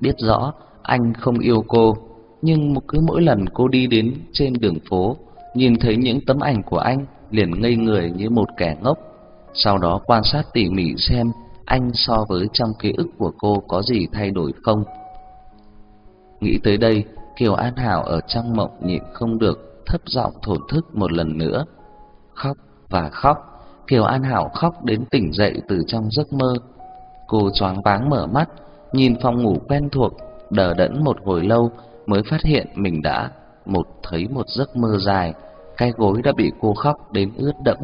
Speaker 1: Biết rõ anh không yêu cô, nhưng cứ mỗi lần cô đi đến trên đường phố, nhìn thấy những tấm ảnh của anh, liền ngây người như một kẻ ngốc. Sau đó quan sát tỉ mỉ xem anh so với trong ký ức của cô có gì thay đổi không. Nghĩ tới đây, Kiều An Hảo ở trong mộng nhịn không được thấp giọng thổn thức một lần nữa. Khóc và khóc, Kiều An Hảo khóc đến tỉnh dậy từ trong giấc mơ. Cô choáng váng mở mắt, nhìn phòng ngủ quen thuộc, đờ đẫn một hồi lâu mới phát hiện mình đã một thấy một giấc mơ dài, cái gối đã bị cô khóc đến ướt đẫm.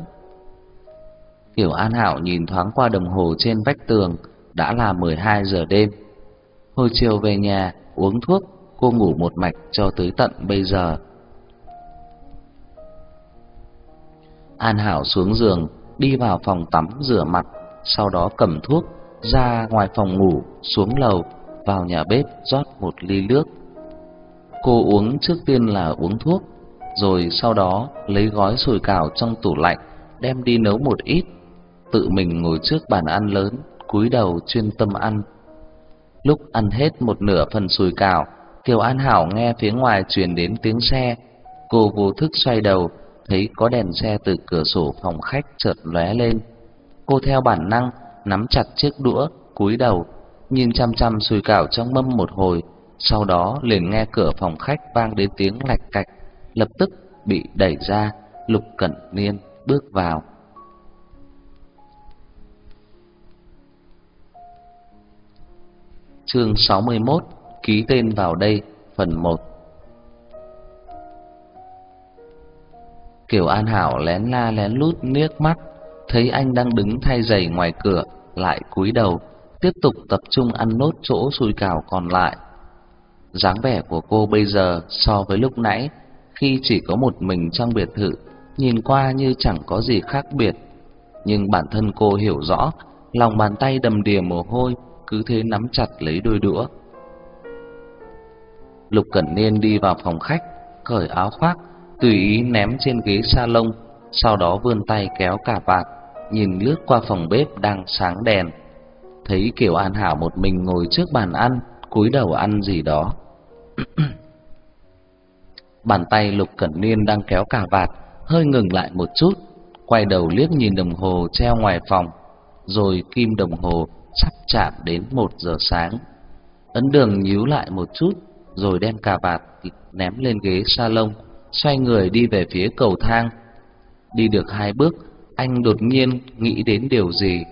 Speaker 1: Kiều An Hảo nhìn thoáng qua đồng hồ trên vách tường, đã là 12 giờ đêm. Hồi chiều về nhà, uống thuốc, cô ngủ một mạch cho tới tận bây giờ. An Hảo xuống giường, đi vào phòng tắm rửa mặt, sau đó cầm thuốc ra ngoài phòng ngủ, xuống lầu, vào nhà bếp rót một ly nước. Cô uống trước tiên là uống thuốc, rồi sau đó lấy gói sủi cảo trong tủ lạnh đem đi nấu một ít, tự mình ngồi trước bàn ăn lớn, cúi đầu chuyên tâm ăn. Lúc ăn hết một nửa phần sủi cảo, Kiều An Hảo nghe phía ngoài truyền đến tiếng xe, cô vô thức xoay đầu, thấy có đèn xe từ cửa sổ phòng khách chợt lóe lên. Cô theo bản năng nắm chặt chiếc đũa, cúi đầu, nhìn chăm chăm sùi cảo trong mâm một hồi, sau đó liền nghe cửa phòng khách vang đến tiếng lạch cạch, lập tức bị đẩy ra, Lục Cẩn Niên bước vào. Chương 61: Ký tên vào đây, phần 1. Kiều An Hảo lén la lén lút liếc mắt, thấy anh đang đứng thay giày ngoài cửa, lại cúi đầu, tiếp tục tập trung ăn nốt chỗ sùi cảo còn lại. dáng vẻ của cô bây giờ so với lúc nãy, khi chỉ có một mình trong biệt thự, nhìn qua như chẳng có gì khác biệt, nhưng bản thân cô hiểu rõ, lòng bàn tay đầm đìa mồ hôi, cứ thế nắm chặt lấy đôi đũa. Lục Cẩn Niên đi vào phòng khách, cởi áo khoác, tùy ý ném trên ghế salon, sau đó vươn tay kéo cả vạt, nhìn lướt qua phòng bếp đang sáng đèn. Thấy Kiều An Hảo một mình ngồi trước bàn ăn, cúi đầu ăn gì đó. Bàn tay Lục Cẩn Niên đang kéo cả vạt, hơi ngừng lại một chút, quay đầu liếc nhìn đồng hồ treo ngoài phòng, rồi kim đồng hồ sắp chạm đến một giờ sáng. Ấn Đường nhíu lại một chút, rồi đem cà vạt ném lên ghế salon, xoay người đi về phía cầu thang. Đi được hai bước, anh đột nhiên nghĩ đến điều gì,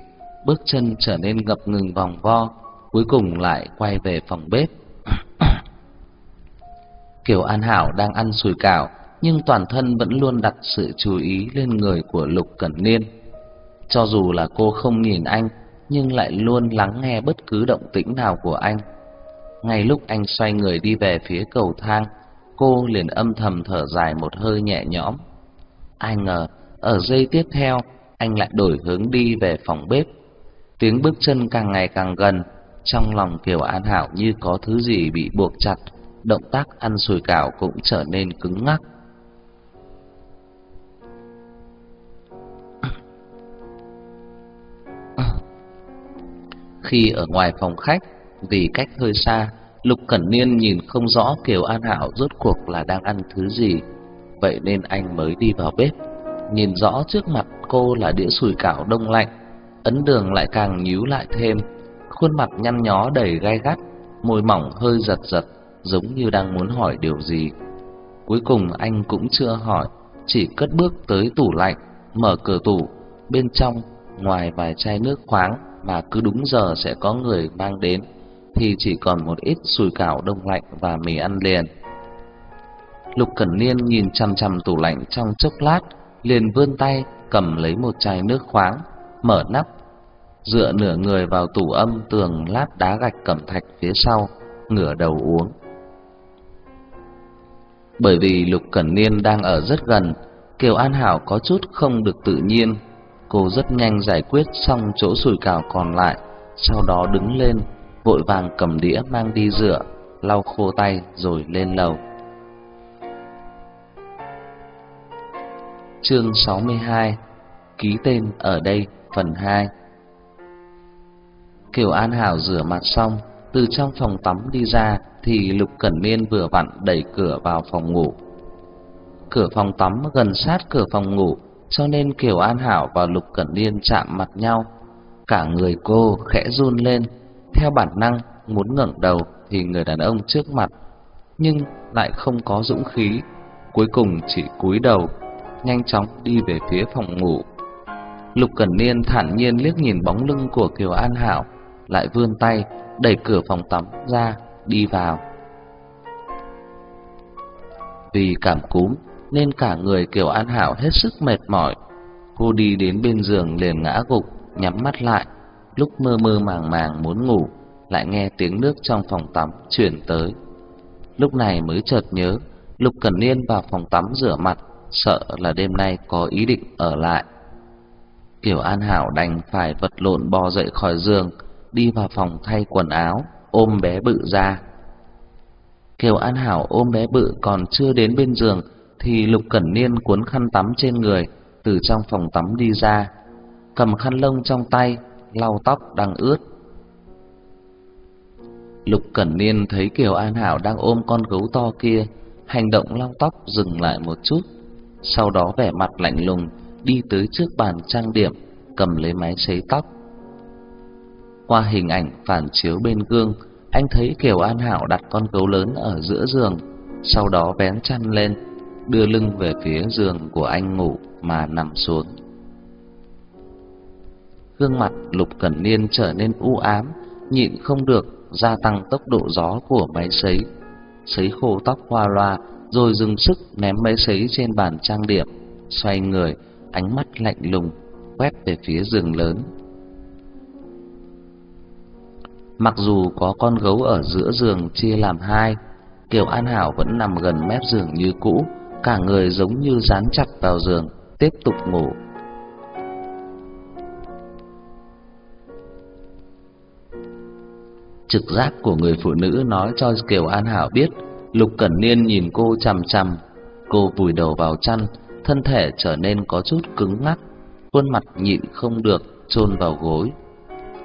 Speaker 1: bước chân trở nên ngập ngừng vòng vo, cuối cùng lại quay về phòng bếp. Kiều An Hảo đang ăn sủi cảo, nhưng toàn thân vẫn luôn đặt sự chú ý lên người của Lục Cẩn Niên. Cho dù là cô không nhìn anh, nhưng lại luôn lắng nghe bất cứ động tĩnh nào của anh. Ngay lúc anh xoay người đi về phía cầu thang, cô liền âm thầm thở dài một hơi nhẹ nhõm. Ai ngờ, ở giây tiếp theo, anh lại đổi hướng đi về phòng bếp. Tiếng bước chân càng ngày càng gần, trong lòng Kiều An Hảo như có thứ gì bị buộc chặt, động tác ăn sủi cảo cũng trở nên cứng ngắc. Khi ở ngoài phòng khách, vì cách hơi xa, Lục Cẩn Niên nhìn không rõ Kiều An Hạo rốt cuộc là đang ăn thứ gì, vậy nên anh mới đi vào bếp. Nhìn rõ trước mặt cô là đĩa sủi cảo đông lạnh, ấn đường lại càng nhíu lại thêm, khuôn mặt nhăn nhó đầy gai gắt, môi mỏng hơi giật giật, giống như đang muốn hỏi điều gì. Cuối cùng anh cũng chưa hỏi, chỉ cất bước tới tủ lạnh, mở cửa tủ, bên trong ngoài vài chai nước khoáng mà cứ đúng giờ sẽ có người mang đến thì chỉ còn một ít sủi cảo đông lạnh và mì ăn liền. Lục Cẩn Niên nhìn chằm chằm tủ lạnh trong chốc lát, liền vươn tay cầm lấy một chai nước khoáng, mở nắp, dựa nửa người vào tủ âm tường lát đá gạch cẩm thạch phía sau, ngửa đầu uống. Bởi vì Lục Cẩn Niên đang ở rất gần, Kiều An Hảo có chút không được tự nhiên, cô rất nhanh giải quyết xong chỗ sủi cảo còn lại, sau đó đứng lên, vội vàng cầm đĩa mang đi rửa, lau khô tay rồi lên lầu. Chương 62 Ký tên ở đây phần 2 Kiều An Hảo rửa mặt xong, từ trong phòng tắm đi ra thì Lục Cẩn Niên vừa vặn đẩy cửa vào phòng ngủ. Cửa phòng tắm gần sát cửa phòng ngủ, cho nên Kiều An Hảo và Lục Cẩn Niên chạm mặt nhau. Cả người cô khẽ run lên, theo bản năng muốn ngẩng đầu thì người đàn ông trước mặt, nhưng lại không có dũng khí, cuối cùng chỉ cúi đầu, nhanh chóng đi về phía phòng ngủ. Lục Cẩn Niên thản nhiên liếc nhìn bóng lưng của Kiều An Hảo, lại vươn tay đẩy cửa phòng tắm ra, đi vào. Vì cảm cúm nên cả người Kiều An Hảo hết sức mệt mỏi. Cô đi đến bên giường liền ngã gục, nhắm mắt lại, lúc mơ mơ màng màng muốn ngủ, lại nghe tiếng nước trong phòng tắm truyền tới. Lúc này mới chợt nhớ, Lục Cẩn Niên vào phòng tắm rửa mặt, sợ là đêm nay có ý định ở lại. Kiều An Hảo đành phải vật lộn bò dậy khỏi giường, đi vào phòng thay quần áo, ôm bé bự ra. Kiều An Hảo ôm bé bự còn chưa đến bên giường thì Lục Cẩn Niên cuốn khăn tắm trên người từ trong phòng tắm đi ra, cầm khăn lông trong tay lau tóc đang ướt. Lục Cẩn Niên thấy Kiều An Hảo đang ôm con gấu to kia, hành động lau tóc dừng lại một chút, sau đó vẻ mặt lạnh lùng đi tới trước bàn trang điểm, cầm lấy máy sấy tóc. Qua hình ảnh phản chiếu bên gương, anh thấy Kiều An Hảo đặt con gấu lớn ở giữa giường, sau đó vén chăn lên, đưa lưng về phía giường của anh ngủ mà nằm xuống. Gương mặt Lục Cẩn Niên trở nên u ám, nhịn không được gia tăng tốc độ gió của máy sấy, sấy khô tóc hoa loa, rồi dừng sức ném máy sấy trên bàn trang điểm, xoay người, ánh mắt lạnh lùng quét về phía giường lớn. Mặc dù có con gấu ở giữa giường chia làm hai, Kiều An Hảo vẫn nằm gần mép giường như cũ, cả người giống như dán chặt vào giường, tiếp tục ngủ. Trực giác của người phụ nữ nói cho Kiều An Hảo biết, Lục Cẩn Niên nhìn cô chằm chằm, cô vùi đầu vào chăn, thân thể trở nên có chút cứng ngắc, khuôn mặt nhịn không được chôn vào gối.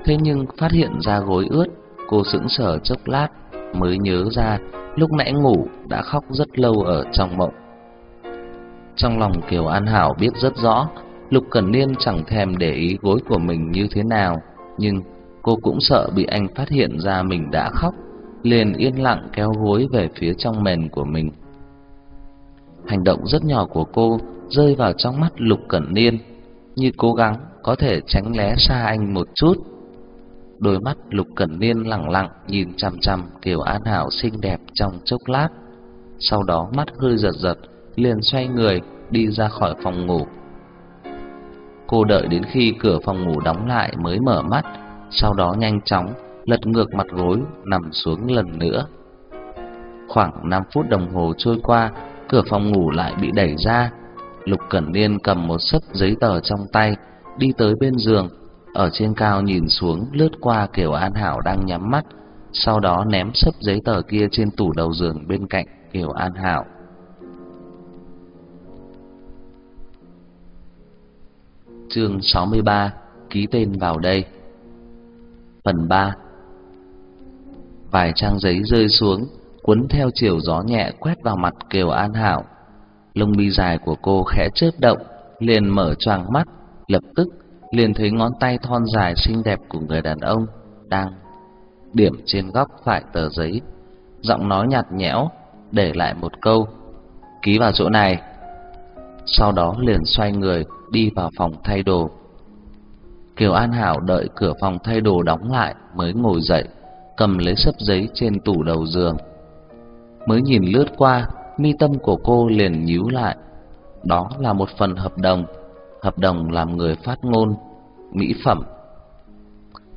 Speaker 1: Thế nhưng phát hiện ra gối ướt, cô sững sờ chốc lát mới nhớ ra lúc nãy ngủ đã khóc rất lâu ở trong mộng. Trong lòng Kiều An Hảo biết rất rõ, Lục Cẩn Niên chẳng thèm để ý gối của mình như thế nào, nhưng cô cũng sợ bị anh phát hiện ra mình đã khóc, liền yên lặng kéo gối về phía trong mền của mình. Hành động rất nhỏ của cô rơi vào trong mắt Lục Cẩn Niên, như cố gắng có thể tránh lé xa anh một chút. Đôi mắt Lục Cẩn Niên lặng lặng nhìn chằm chằm Kiều An Hảo xinh đẹp trong chốc lát, sau đó mắt hơi giật giật, liền xoay người đi ra khỏi phòng ngủ. Cô đợi đến khi cửa phòng ngủ đóng lại mới mở mắt, sau đó nhanh chóng lật ngược mặt gối nằm xuống lần nữa. Khoảng 5 phút đồng hồ trôi qua, cửa phòng ngủ lại bị đẩy ra. Lục Cẩn Niên cầm một sấp giấy tờ trong tay, đi tới bên giường, ở trên cao nhìn xuống lướt qua Kiều An Hảo đang nhắm mắt, sau đó ném sấp giấy tờ kia trên tủ đầu giường bên cạnh Kiều An Hảo. Chương 63: Ký tên vào đây. Phần 3 Vài trang giấy rơi xuống, cuốn theo chiều gió nhẹ quét vào mặt Kiều An Hảo. Lông mi dài của cô khẽ chớp động, liền mở choàng mắt, lập tức liền thấy ngón tay thon dài xinh đẹp của người đàn ông đang điểm trên góc phải tờ giấy. Giọng nói nhạt nhẽo để lại một câu: "Ký vào chỗ này." Sau đó liền xoay người đi vào phòng thay đồ. Kiều An Hảo đợi cửa phòng thay đồ đóng lại mới ngồi dậy, cầm lấy sấp giấy trên tủ đầu giường. Mới nhìn lướt qua, mi tâm của cô liền nhíu lại. Đó là một phần hợp đồng, hợp đồng làm người phát ngôn mỹ phẩm.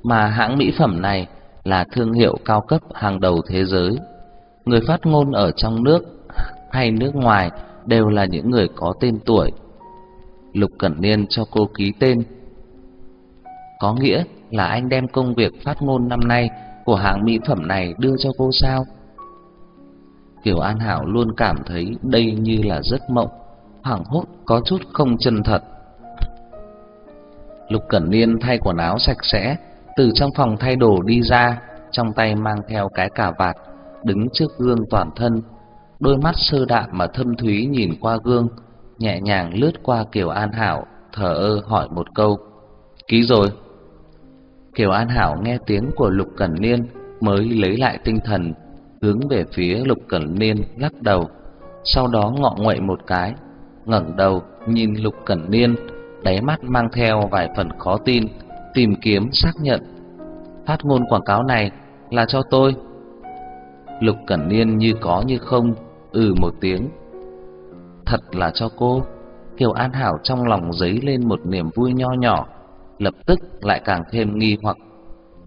Speaker 1: Mà hãng mỹ phẩm này là thương hiệu cao cấp hàng đầu thế giới. Người phát ngôn ở trong nước hay nước ngoài đều là những người có tên tuổi. Lục Cẩn Niên cho cô ký tên. Có nghĩa là anh đem công việc phát ngôn năm nay của hãng mỹ phẩm này đưa cho cô sao? Kiều An Hảo luôn cảm thấy đây như là giấc mộng, hoảng hốt có chút không chân thật. Lục Cẩn Niên thay quần áo sạch sẽ, từ trong phòng thay đồ đi ra, trong tay mang theo cái cà vạt, đứng trước gương toàn thân, đôi mắt sơ đạm mà thâm thúy nhìn qua gương, nhẹ nhàng lướt qua Kiều An Hảo, thở ơ hỏi một câu: "Ký rồi?" Kiều An Hảo nghe tiếng của Lục Cẩn Niên mới lấy lại tinh thần, hướng về phía Lục Cẩn Niên lắc đầu, sau đó ngọ nguậy một cái, ngẩng đầu nhìn Lục Cẩn Niên, đáy mắt mang theo vài phần khó tin, tìm kiếm xác nhận. Phát ngôn quảng cáo này là cho tôi. Lục Cẩn Niên như có như không, ừ một tiếng. Thật là cho cô. Kiều An Hảo trong lòng dấy lên một niềm vui nho nhỏ, lập tức lại càng thêm nghi hoặc.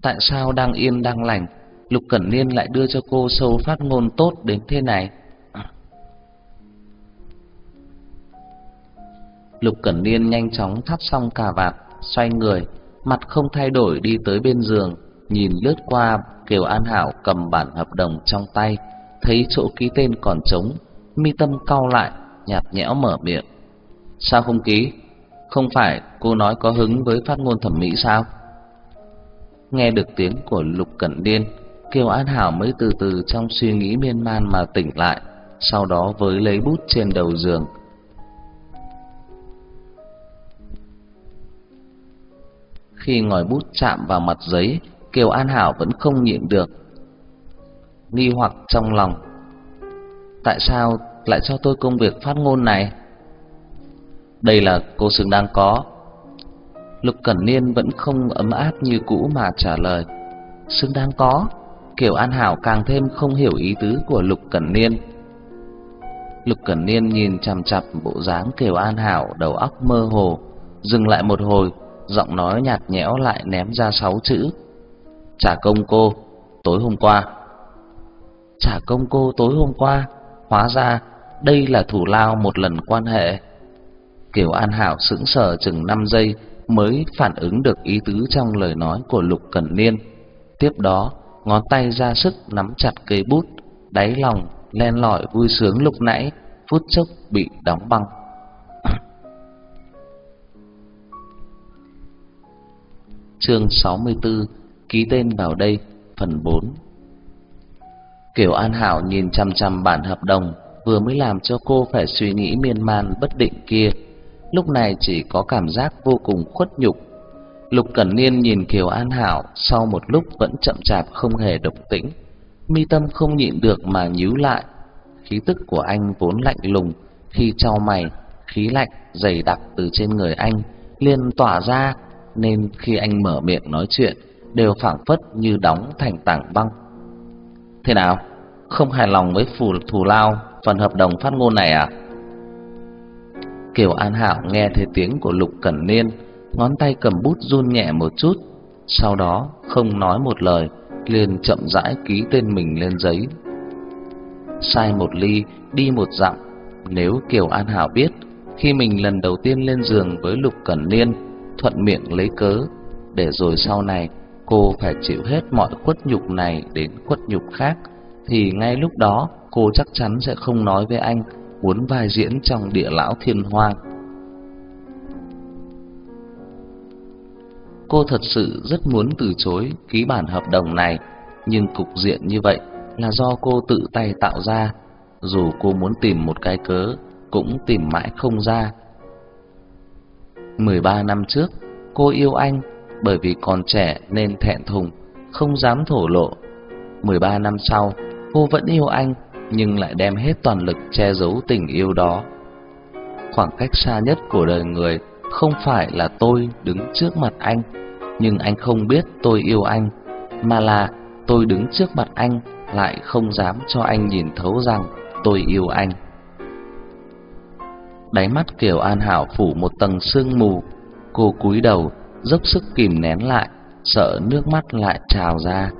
Speaker 1: Tại sao đang yên đang lành, Lục Cẩn Niên lại đưa cho cô sâu phát ngôn tốt đến thế này? Lục Cẩn Niên nhanh chóng thắt xong cà vạt, xoay người, mặt không thay đổi đi tới bên giường, nhìn lướt qua Kiều An Hảo cầm bản hợp đồng trong tay, thấy chỗ ký tên còn trống, mi tâm cau lại, nhạt nhẽo mở miệng. "Sao không ký? Không phải cô nói có hứng với phát ngôn thẩm mỹ sao?" Nghe được tiếng của Lục Cẩn Điên, Kiều An Hảo mới từ từ trong suy nghĩ miên man mà tỉnh lại, sau đó với lấy bút trên đầu giường, Khi ngòi bút chạm vào mặt giấy, Kiều An Hảo vẫn không nhịn được nghi hoặc trong lòng. Tại sao lại cho tôi công việc phát ngôn này? Đây là cô xứng đáng có. Lục Cẩn Niên vẫn không ấm áp như cũ mà trả lời. Xứng đáng có. Kiều An Hảo càng thêm không hiểu ý tứ của Lục Cẩn Niên. Lục Cẩn Niên nhìn chằm chằm bộ dáng Kiều An Hảo đầu óc mơ hồ, dừng lại một hồi giọng nói nhạt nhẽo lại ném ra sáu chữ. Trả công cô, tối hôm qua. Trả công cô tối hôm qua, hóa ra đây là thủ lao một lần quan hệ. Kiều An Hảo sững sờ chừng 5 giây mới phản ứng được ý tứ trong lời nói của Lục Cẩn Niên. Tiếp đó, ngón tay ra sức nắm chặt cây bút, đáy lòng len lỏi vui sướng lúc nãy phút chốc bị đóng băng. Chương 64 Ký tên vào đây Phần 4 Kiều An Hảo nhìn chăm chăm bản hợp đồng Vừa mới làm cho cô phải suy nghĩ miên man bất định kia Lúc này chỉ có cảm giác vô cùng khuất nhục Lục Cẩn Niên nhìn Kiều An Hảo, Sau một lúc vẫn chậm chạp không hề động tĩnh Mi tâm không nhịn được mà nhíu lại Khí tức của anh vốn lạnh lùng, Khi trao mày, Khí lạnh dày đặc từ trên người anh liền tỏa ra, nên khi anh mở miệng nói chuyện, đều phảng phất như đóng thành tảng băng. Thế nào? Không hài lòng với phù, thù lao, phần hợp đồng phát ngôn này à? Kiều An Hạo nghe thấy tiếng của Lục Cẩn Niên, ngón tay cầm bút run nhẹ một chút, sau đó không nói một lời, liền chậm rãi ký tên mình lên giấy. Sai một ly, đi một dặm, nếu Kiều An Hảo biết khi mình lần đầu tiên lên giường với Lục Cẩn Niên thuận miệng lấy cớ để rồi sau này cô phải chịu hết mọi khuất nhục này đến khuất nhục khác thì ngay lúc đó cô chắc chắn sẽ không nói với anh muốn vai diễn trong địa lão thiên hoang. cô thật sự rất muốn từ chối ký bản hợp đồng này, nhưng cục diện như vậy là do cô tự tay tạo ra, dù cô muốn tìm một cái cớ cũng tìm mãi không ra. 13 năm trước, cô yêu anh bởi vì còn trẻ nên thẹn thùng, không dám thổ lộ. 13 năm sau, cô vẫn yêu anh nhưng lại đem hết toàn lực che giấu tình yêu đó. Khoảng cách xa nhất của đời người không phải là tôi đứng trước mặt anh, nhưng anh không biết tôi yêu anh, mà là tôi đứng trước mặt anh lại không dám cho anh nhìn thấu rằng tôi yêu anh. Đáy mắt Kiều An Hảo phủ một tầng sương mù, cô cúi đầu, dốc sức kìm nén lại, sợ nước mắt lại trào ra.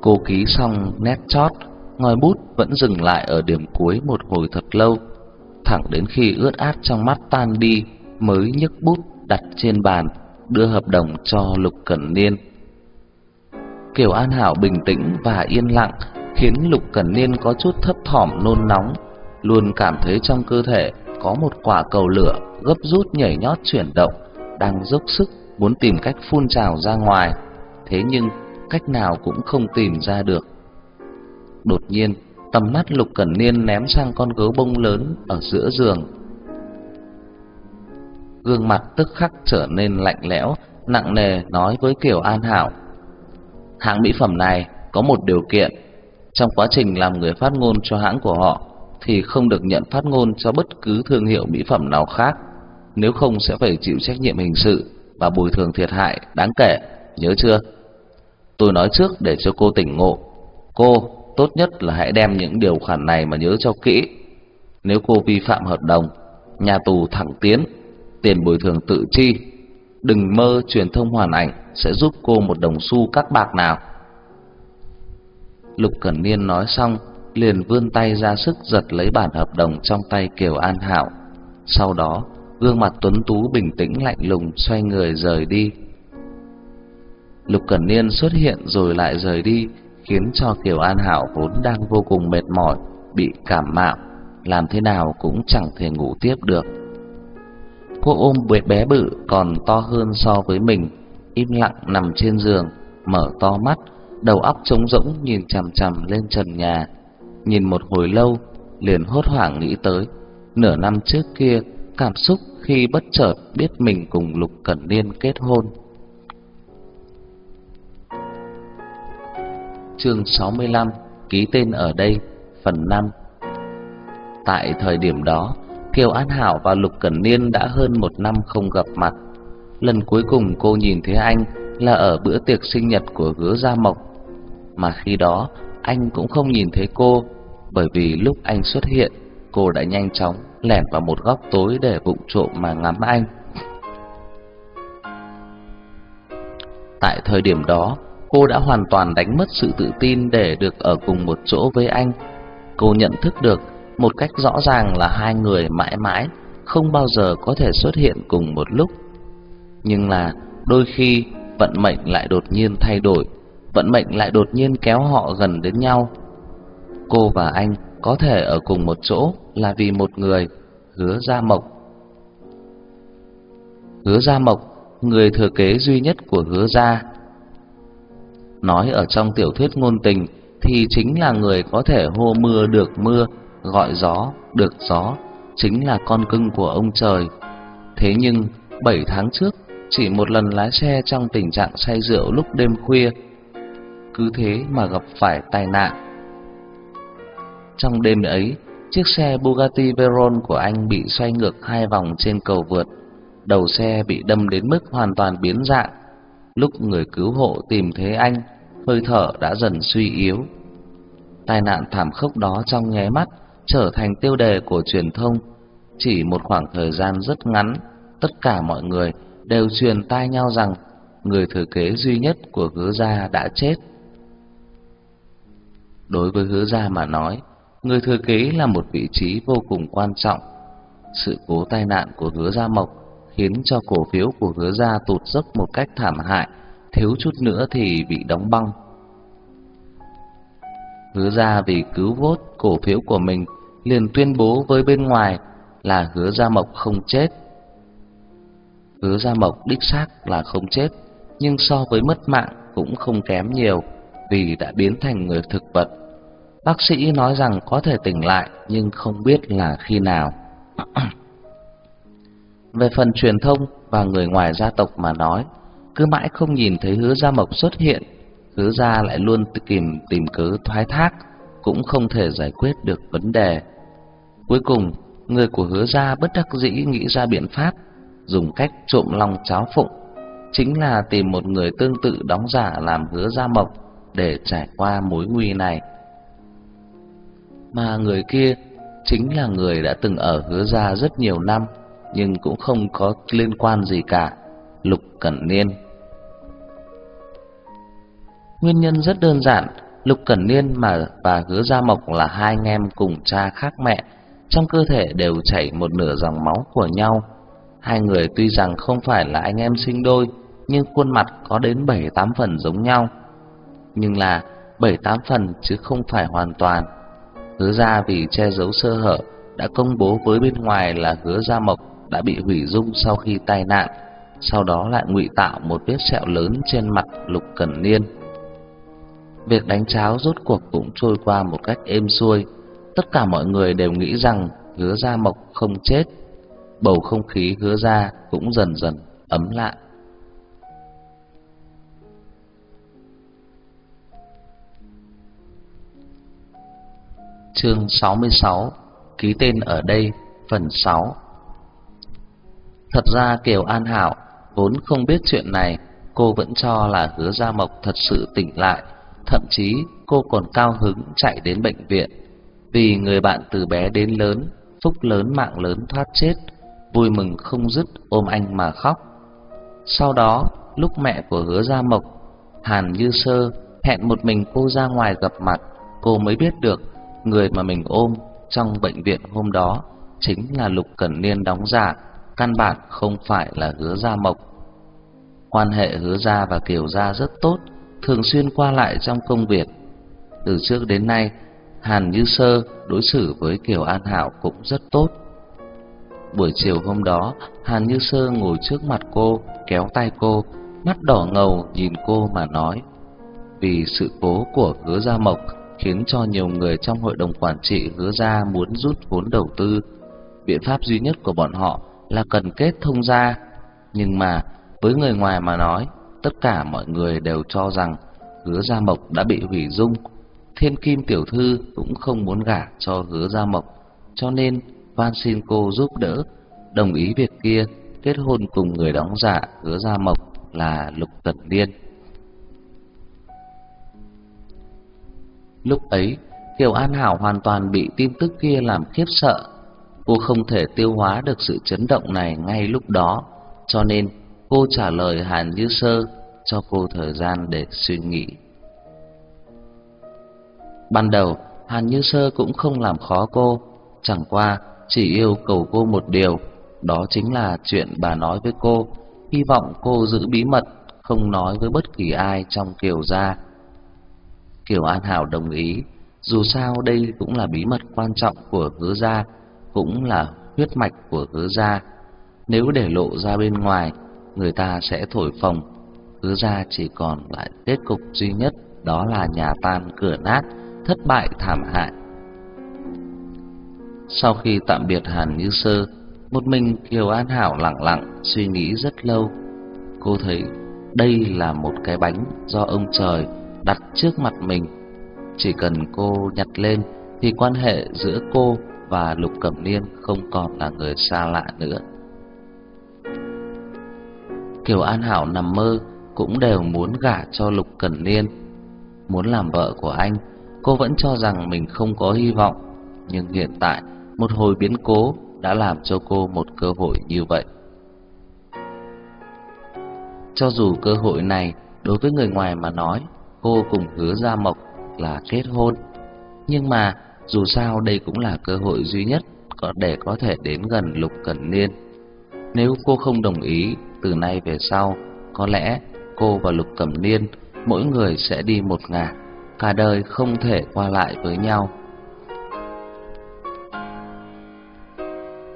Speaker 1: Cô ký xong nét chót, ngòi bút vẫn dừng lại ở điểm cuối một hồi thật lâu, thẳng đến khi ướt át trong mắt tan đi mới nhấc bút đặt trên bàn, đưa hợp đồng cho Lục Cẩn Niên. Kiều An Hảo bình tĩnh và yên lặng khiến Lục Cẩn Niên có chút thấp thỏm nôn nóng, luôn cảm thấy trong cơ thể có một quả cầu lửa gấp rút nhảy nhót chuyển động, đang dốc sức muốn tìm cách phun trào ra ngoài, thế nhưng cách nào cũng không tìm ra được. Đột nhiên, tầm mắt Lục Cẩn Niên ném sang con gấu bông lớn ở giữa giường. Gương mặt tức khắc trở nên lạnh lẽo, nặng nề nói với Kiều An Hảo: "Hãng mỹ phẩm này có một điều kiện, trong quá trình làm người phát ngôn cho hãng của họ thì không được nhận phát ngôn cho bất cứ thương hiệu mỹ phẩm nào khác, nếu không sẽ phải chịu trách nhiệm hình sự và bồi thường thiệt hại đáng kể, nhớ chưa?" Tôi nói trước để cho cô tỉnh ngộ. Cô tốt nhất là hãy đem những điều khoản này mà nhớ cho kỹ. Nếu cô vi phạm hợp đồng, nhà tù thẳng tiến, tiền bồi thường tự chi. Đừng mơ truyền thông hoàn ảnh sẽ giúp cô một đồng xu các bạc nào. Lục Cẩn Niên nói xong, liền vươn tay ra sức giật lấy bản hợp đồng trong tay Kiều An Hảo. Sau đó, gương mặt tuấn tú bình tĩnh lạnh lùng xoay người rời đi. Lục Cẩn Niên xuất hiện rồi lại rời đi, khiến cho Kiều An Hảo vốn đang vô cùng mệt mỏi, bị cảm mạo, làm thế nào cũng chẳng thể ngủ tiếp được. Cô ôm bé bé bự còn to hơn so với mình, im lặng nằm trên giường, mở to mắt, đầu óc trống rỗng nhìn chằm chằm lên trần nhà. Nhìn một hồi lâu, liền hốt hoảng nghĩ tới nửa năm trước kia cảm xúc khi bất chợt biết mình cùng Lục Cẩn Niên kết hôn. Chương 65 Ký tên ở đây, Phần 5 Tại thời điểm đó, Kiều An Hảo và Lục Cẩn Niên đã hơn một năm không gặp mặt. Lần cuối cùng cô nhìn thấy anh Là ở bữa tiệc sinh nhật của Hứa Gia Mộc. Mà khi đó, Anh cũng không nhìn thấy cô, Bởi vì lúc anh xuất hiện, Cô đã nhanh chóng lẻn vào một góc tối Để vụng trộm mà ngắm anh. Tại thời điểm đó cô đã hoàn toàn đánh mất sự tự tin để được ở cùng một chỗ với anh. Cô nhận thức được một cách rõ ràng là hai người mãi mãi không bao giờ có thể xuất hiện cùng một lúc. Nhưng là đôi khi vận mệnh lại đột nhiên thay đổi, vận mệnh lại đột nhiên kéo họ gần đến nhau. Cô và anh có thể ở cùng một chỗ là vì một người, Hứa Gia Mộc. Hứa Gia Mộc, người thừa kế duy nhất của Hứa gia nói ở trong tiểu thuyết ngôn tình thì chính là người có thể hô mưa được mưa, gọi gió được gió, chính là con cưng của ông trời. Thế nhưng 7 tháng trước, chỉ một lần lái xe trong tình trạng say rượu lúc đêm khuya, cứ thế mà gặp phải tai nạn. Trong đêm ấy, chiếc xe Bugatti Veyron của anh bị xoay ngược hai vòng trên cầu vượt, đầu xe bị đâm đến mức hoàn toàn biến dạng. Lúc người cứu hộ tìm thấy anh, hơi thở đã dần suy yếu. Tai nạn thảm khốc đó trong nháy mắt trở thành tiêu đề của truyền thông. Chỉ một khoảng thời gian rất ngắn, tất cả mọi người đều truyền tai nhau rằng người thừa kế duy nhất của Hứa gia đã chết. Đối với Hứa gia mà nói, người thừa kế là một vị trí vô cùng quan trọng. Sự cố tai nạn của Hứa gia Mộc khiến cho cổ phiếu của Hứa gia tụt dốc một cách thảm hại thiếu chút nữa thì bị đóng băng. Hứa gia vì cứu vớt cổ phiếu của mình, liền tuyên bố với bên ngoài là Hứa Gia Mộc không chết. Hứa Gia Mộc đích xác là không chết, nhưng so với mất mạng cũng không kém nhiều vì đã biến thành người thực vật. Bác sĩ nói rằng có thể tỉnh lại nhưng không biết là khi nào. Về phần truyền thông và người ngoài gia tộc mà nói, cứ mãi không nhìn thấy Hứa Gia Mộc xuất hiện, Hứa gia lại luôn tìm tìm cớ thoái thác, cũng không thể giải quyết được vấn đề. Cuối cùng, người của Hứa gia bất đắc dĩ nghĩ ra biện pháp, dùng cách trộm lòng cháo phụng, chính là tìm một người tương tự đóng giả làm Hứa Gia Mộc để trải qua mối nguy này. Mà người kia chính là người đã từng ở Hứa gia rất nhiều năm, nhưng cũng không có liên quan gì cả, Lục Cẩn Niên. Nguyên nhân rất đơn giản, Lục Cẩn Niên mà và Hứa Gia Mộc là hai anh em cùng cha khác mẹ, trong cơ thể đều chảy một nửa dòng máu của nhau. Hai người tuy rằng không phải là anh em sinh đôi, nhưng khuôn mặt có đến bảy tám phần giống nhau. Nhưng là bảy tám phần chứ không phải hoàn toàn. Hứa Gia vì che giấu sơ hở đã công bố với bên ngoài là Hứa Gia Mộc đã bị hủy dung sau khi tai nạn, sau đó lại ngụy tạo một vết sẹo lớn trên mặt Lục Cẩn Niên. Việc đánh cháo rốt cuộc cũng trôi qua một cách êm xuôi. Tất cả mọi người đều nghĩ rằng Hứa Gia Mộc không chết. Bầu không khí Hứa Gia cũng dần dần ấm lại. Chương 66 Ký tên ở đây Phần 6 Thật ra Kiều An Hảo vốn không biết chuyện này Cô vẫn cho là hứa Gia Mộc thật sự tỉnh lại Thậm chí cô còn cao hứng chạy đến bệnh viện. Vì người bạn từ bé đến lớn Phúc lớn mạng lớn thoát chết Vui mừng không dứt ôm anh mà khóc. Sau đó lúc mẹ của hứa Gia Mộc Hàn Như Sơ hẹn một mình cô ra ngoài gặp mặt Cô mới biết được người mà mình ôm trong bệnh viện hôm đó chính là Lục Cẩn Niên đóng giả, căn bản không phải là Hứa Gia Mộc. Quan hệ Hứa Gia và Kiều Gia rất tốt, thường xuyên qua lại trong công việc. Từ trước đến nay, Hàn Như Sơ đối xử với Kiều An Hảo cũng rất tốt. Buổi chiều hôm đó, Hàn Như Sơ ngồi trước mặt cô, kéo tay cô, mắt đỏ ngầu nhìn cô mà nói: "Vì sự cố của Hứa Gia Mộc khiến cho nhiều người trong hội đồng quản trị hứa ra muốn rút vốn đầu tư. Biện pháp duy nhất của bọn họ là cần kết thông gia, nhưng mà với người ngoài mà nói, tất cả mọi người đều cho rằng Hứa Gia Mộc đã bị hủy dung. Thiên Kim tiểu thư cũng không muốn gả cho Hứa Gia Mộc, cho nên van xin cô giúp đỡ, đồng ý việc kia kết hôn cùng người đóng giả Hứa Gia Mộc là Lục Cẩn Liên. Lúc ấy, Kiều An Hảo hoàn toàn bị tin tức kia làm khiếp sợ. Cô không thể tiêu hóa được sự chấn động này ngay lúc đó, cho nên cô trả lời Hàn Như Sơ cho cô thời gian để suy nghĩ. Ban đầu, Hàn Như Sơ cũng không làm khó cô, chẳng qua chỉ yêu cầu cô một điều, đó chính là chuyện bà nói với cô, hy vọng cô giữ bí mật, không nói với bất kỳ ai trong Kiều gia. Kiều An Hảo đồng ý, dù sao đây cũng là bí mật quan trọng của Hứa gia, cũng là huyết mạch của Hứa gia. Nếu để lộ ra bên ngoài, người ta sẽ thổi phồng, Hứa gia chỉ còn lại kết cục duy nhất đó là nhà tan cửa nát, thất bại thảm hại. Sau khi tạm biệt Hàn Như Sơ, một mình Kiều An Hảo lặng lặng suy nghĩ rất lâu. Cô thấy đây là một cái bánh do ông trời đặt trước mặt mình. Chỉ cần cô nhặt lên thì quan hệ giữa cô và Lục Cẩm Niên không còn là người xa lạ nữa. Kiều An Hảo nằm mơ cũng đều muốn gả cho Lục Cẩn Niên, muốn làm vợ của anh. Cô vẫn cho rằng mình không có hy vọng, nhưng hiện tại một hồi biến cố đã làm cho cô một cơ hội như vậy. Cho dù cơ hội này đối với người ngoài mà nói cô cùng hứa Gia Mộc là kết hôn. Nhưng mà dù sao đây cũng là cơ hội duy nhất có để có thể đến gần Lục Cẩn Niên. Nếu cô không đồng ý, từ nay về sau, có lẽ cô và Lục Cẩm Niên mỗi người sẽ đi một ngả, cả đời không thể qua lại với nhau.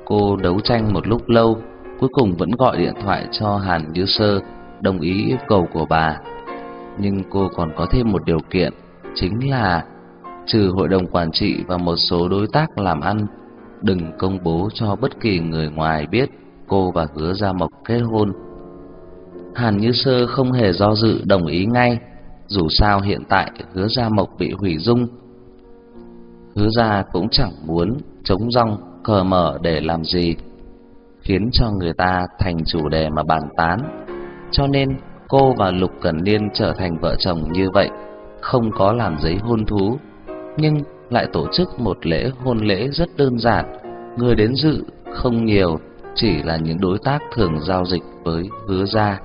Speaker 1: Cô đấu tranh một lúc lâu, cuối cùng vẫn gọi điện thoại cho Hàn Như Sơ, đồng ý yêu cầu của bà. Nhưng cô còn có thêm một điều kiện, chính là trừ hội đồng quản trị và một số đối tác làm ăn, đừng công bố cho bất kỳ người ngoài biết cô và Hứa Gia Mộc kết hôn. Hàn Như Sơ không hề do dự đồng ý ngay, dù sao hiện tại Hứa Gia Mộc bị hủy dung. Hứa Gia cũng chẳng muốn chống rong cờ mở để làm gì, khiến cho người ta thành chủ đề mà bàn tán. Cho nên cô và Lục Cẩn Niên trở thành vợ chồng như vậy, không có làm giấy hôn thú, nhưng lại tổ chức một lễ hôn lễ rất đơn giản, người đến dự không nhiều, chỉ là những đối tác thường giao dịch với Hứa gia.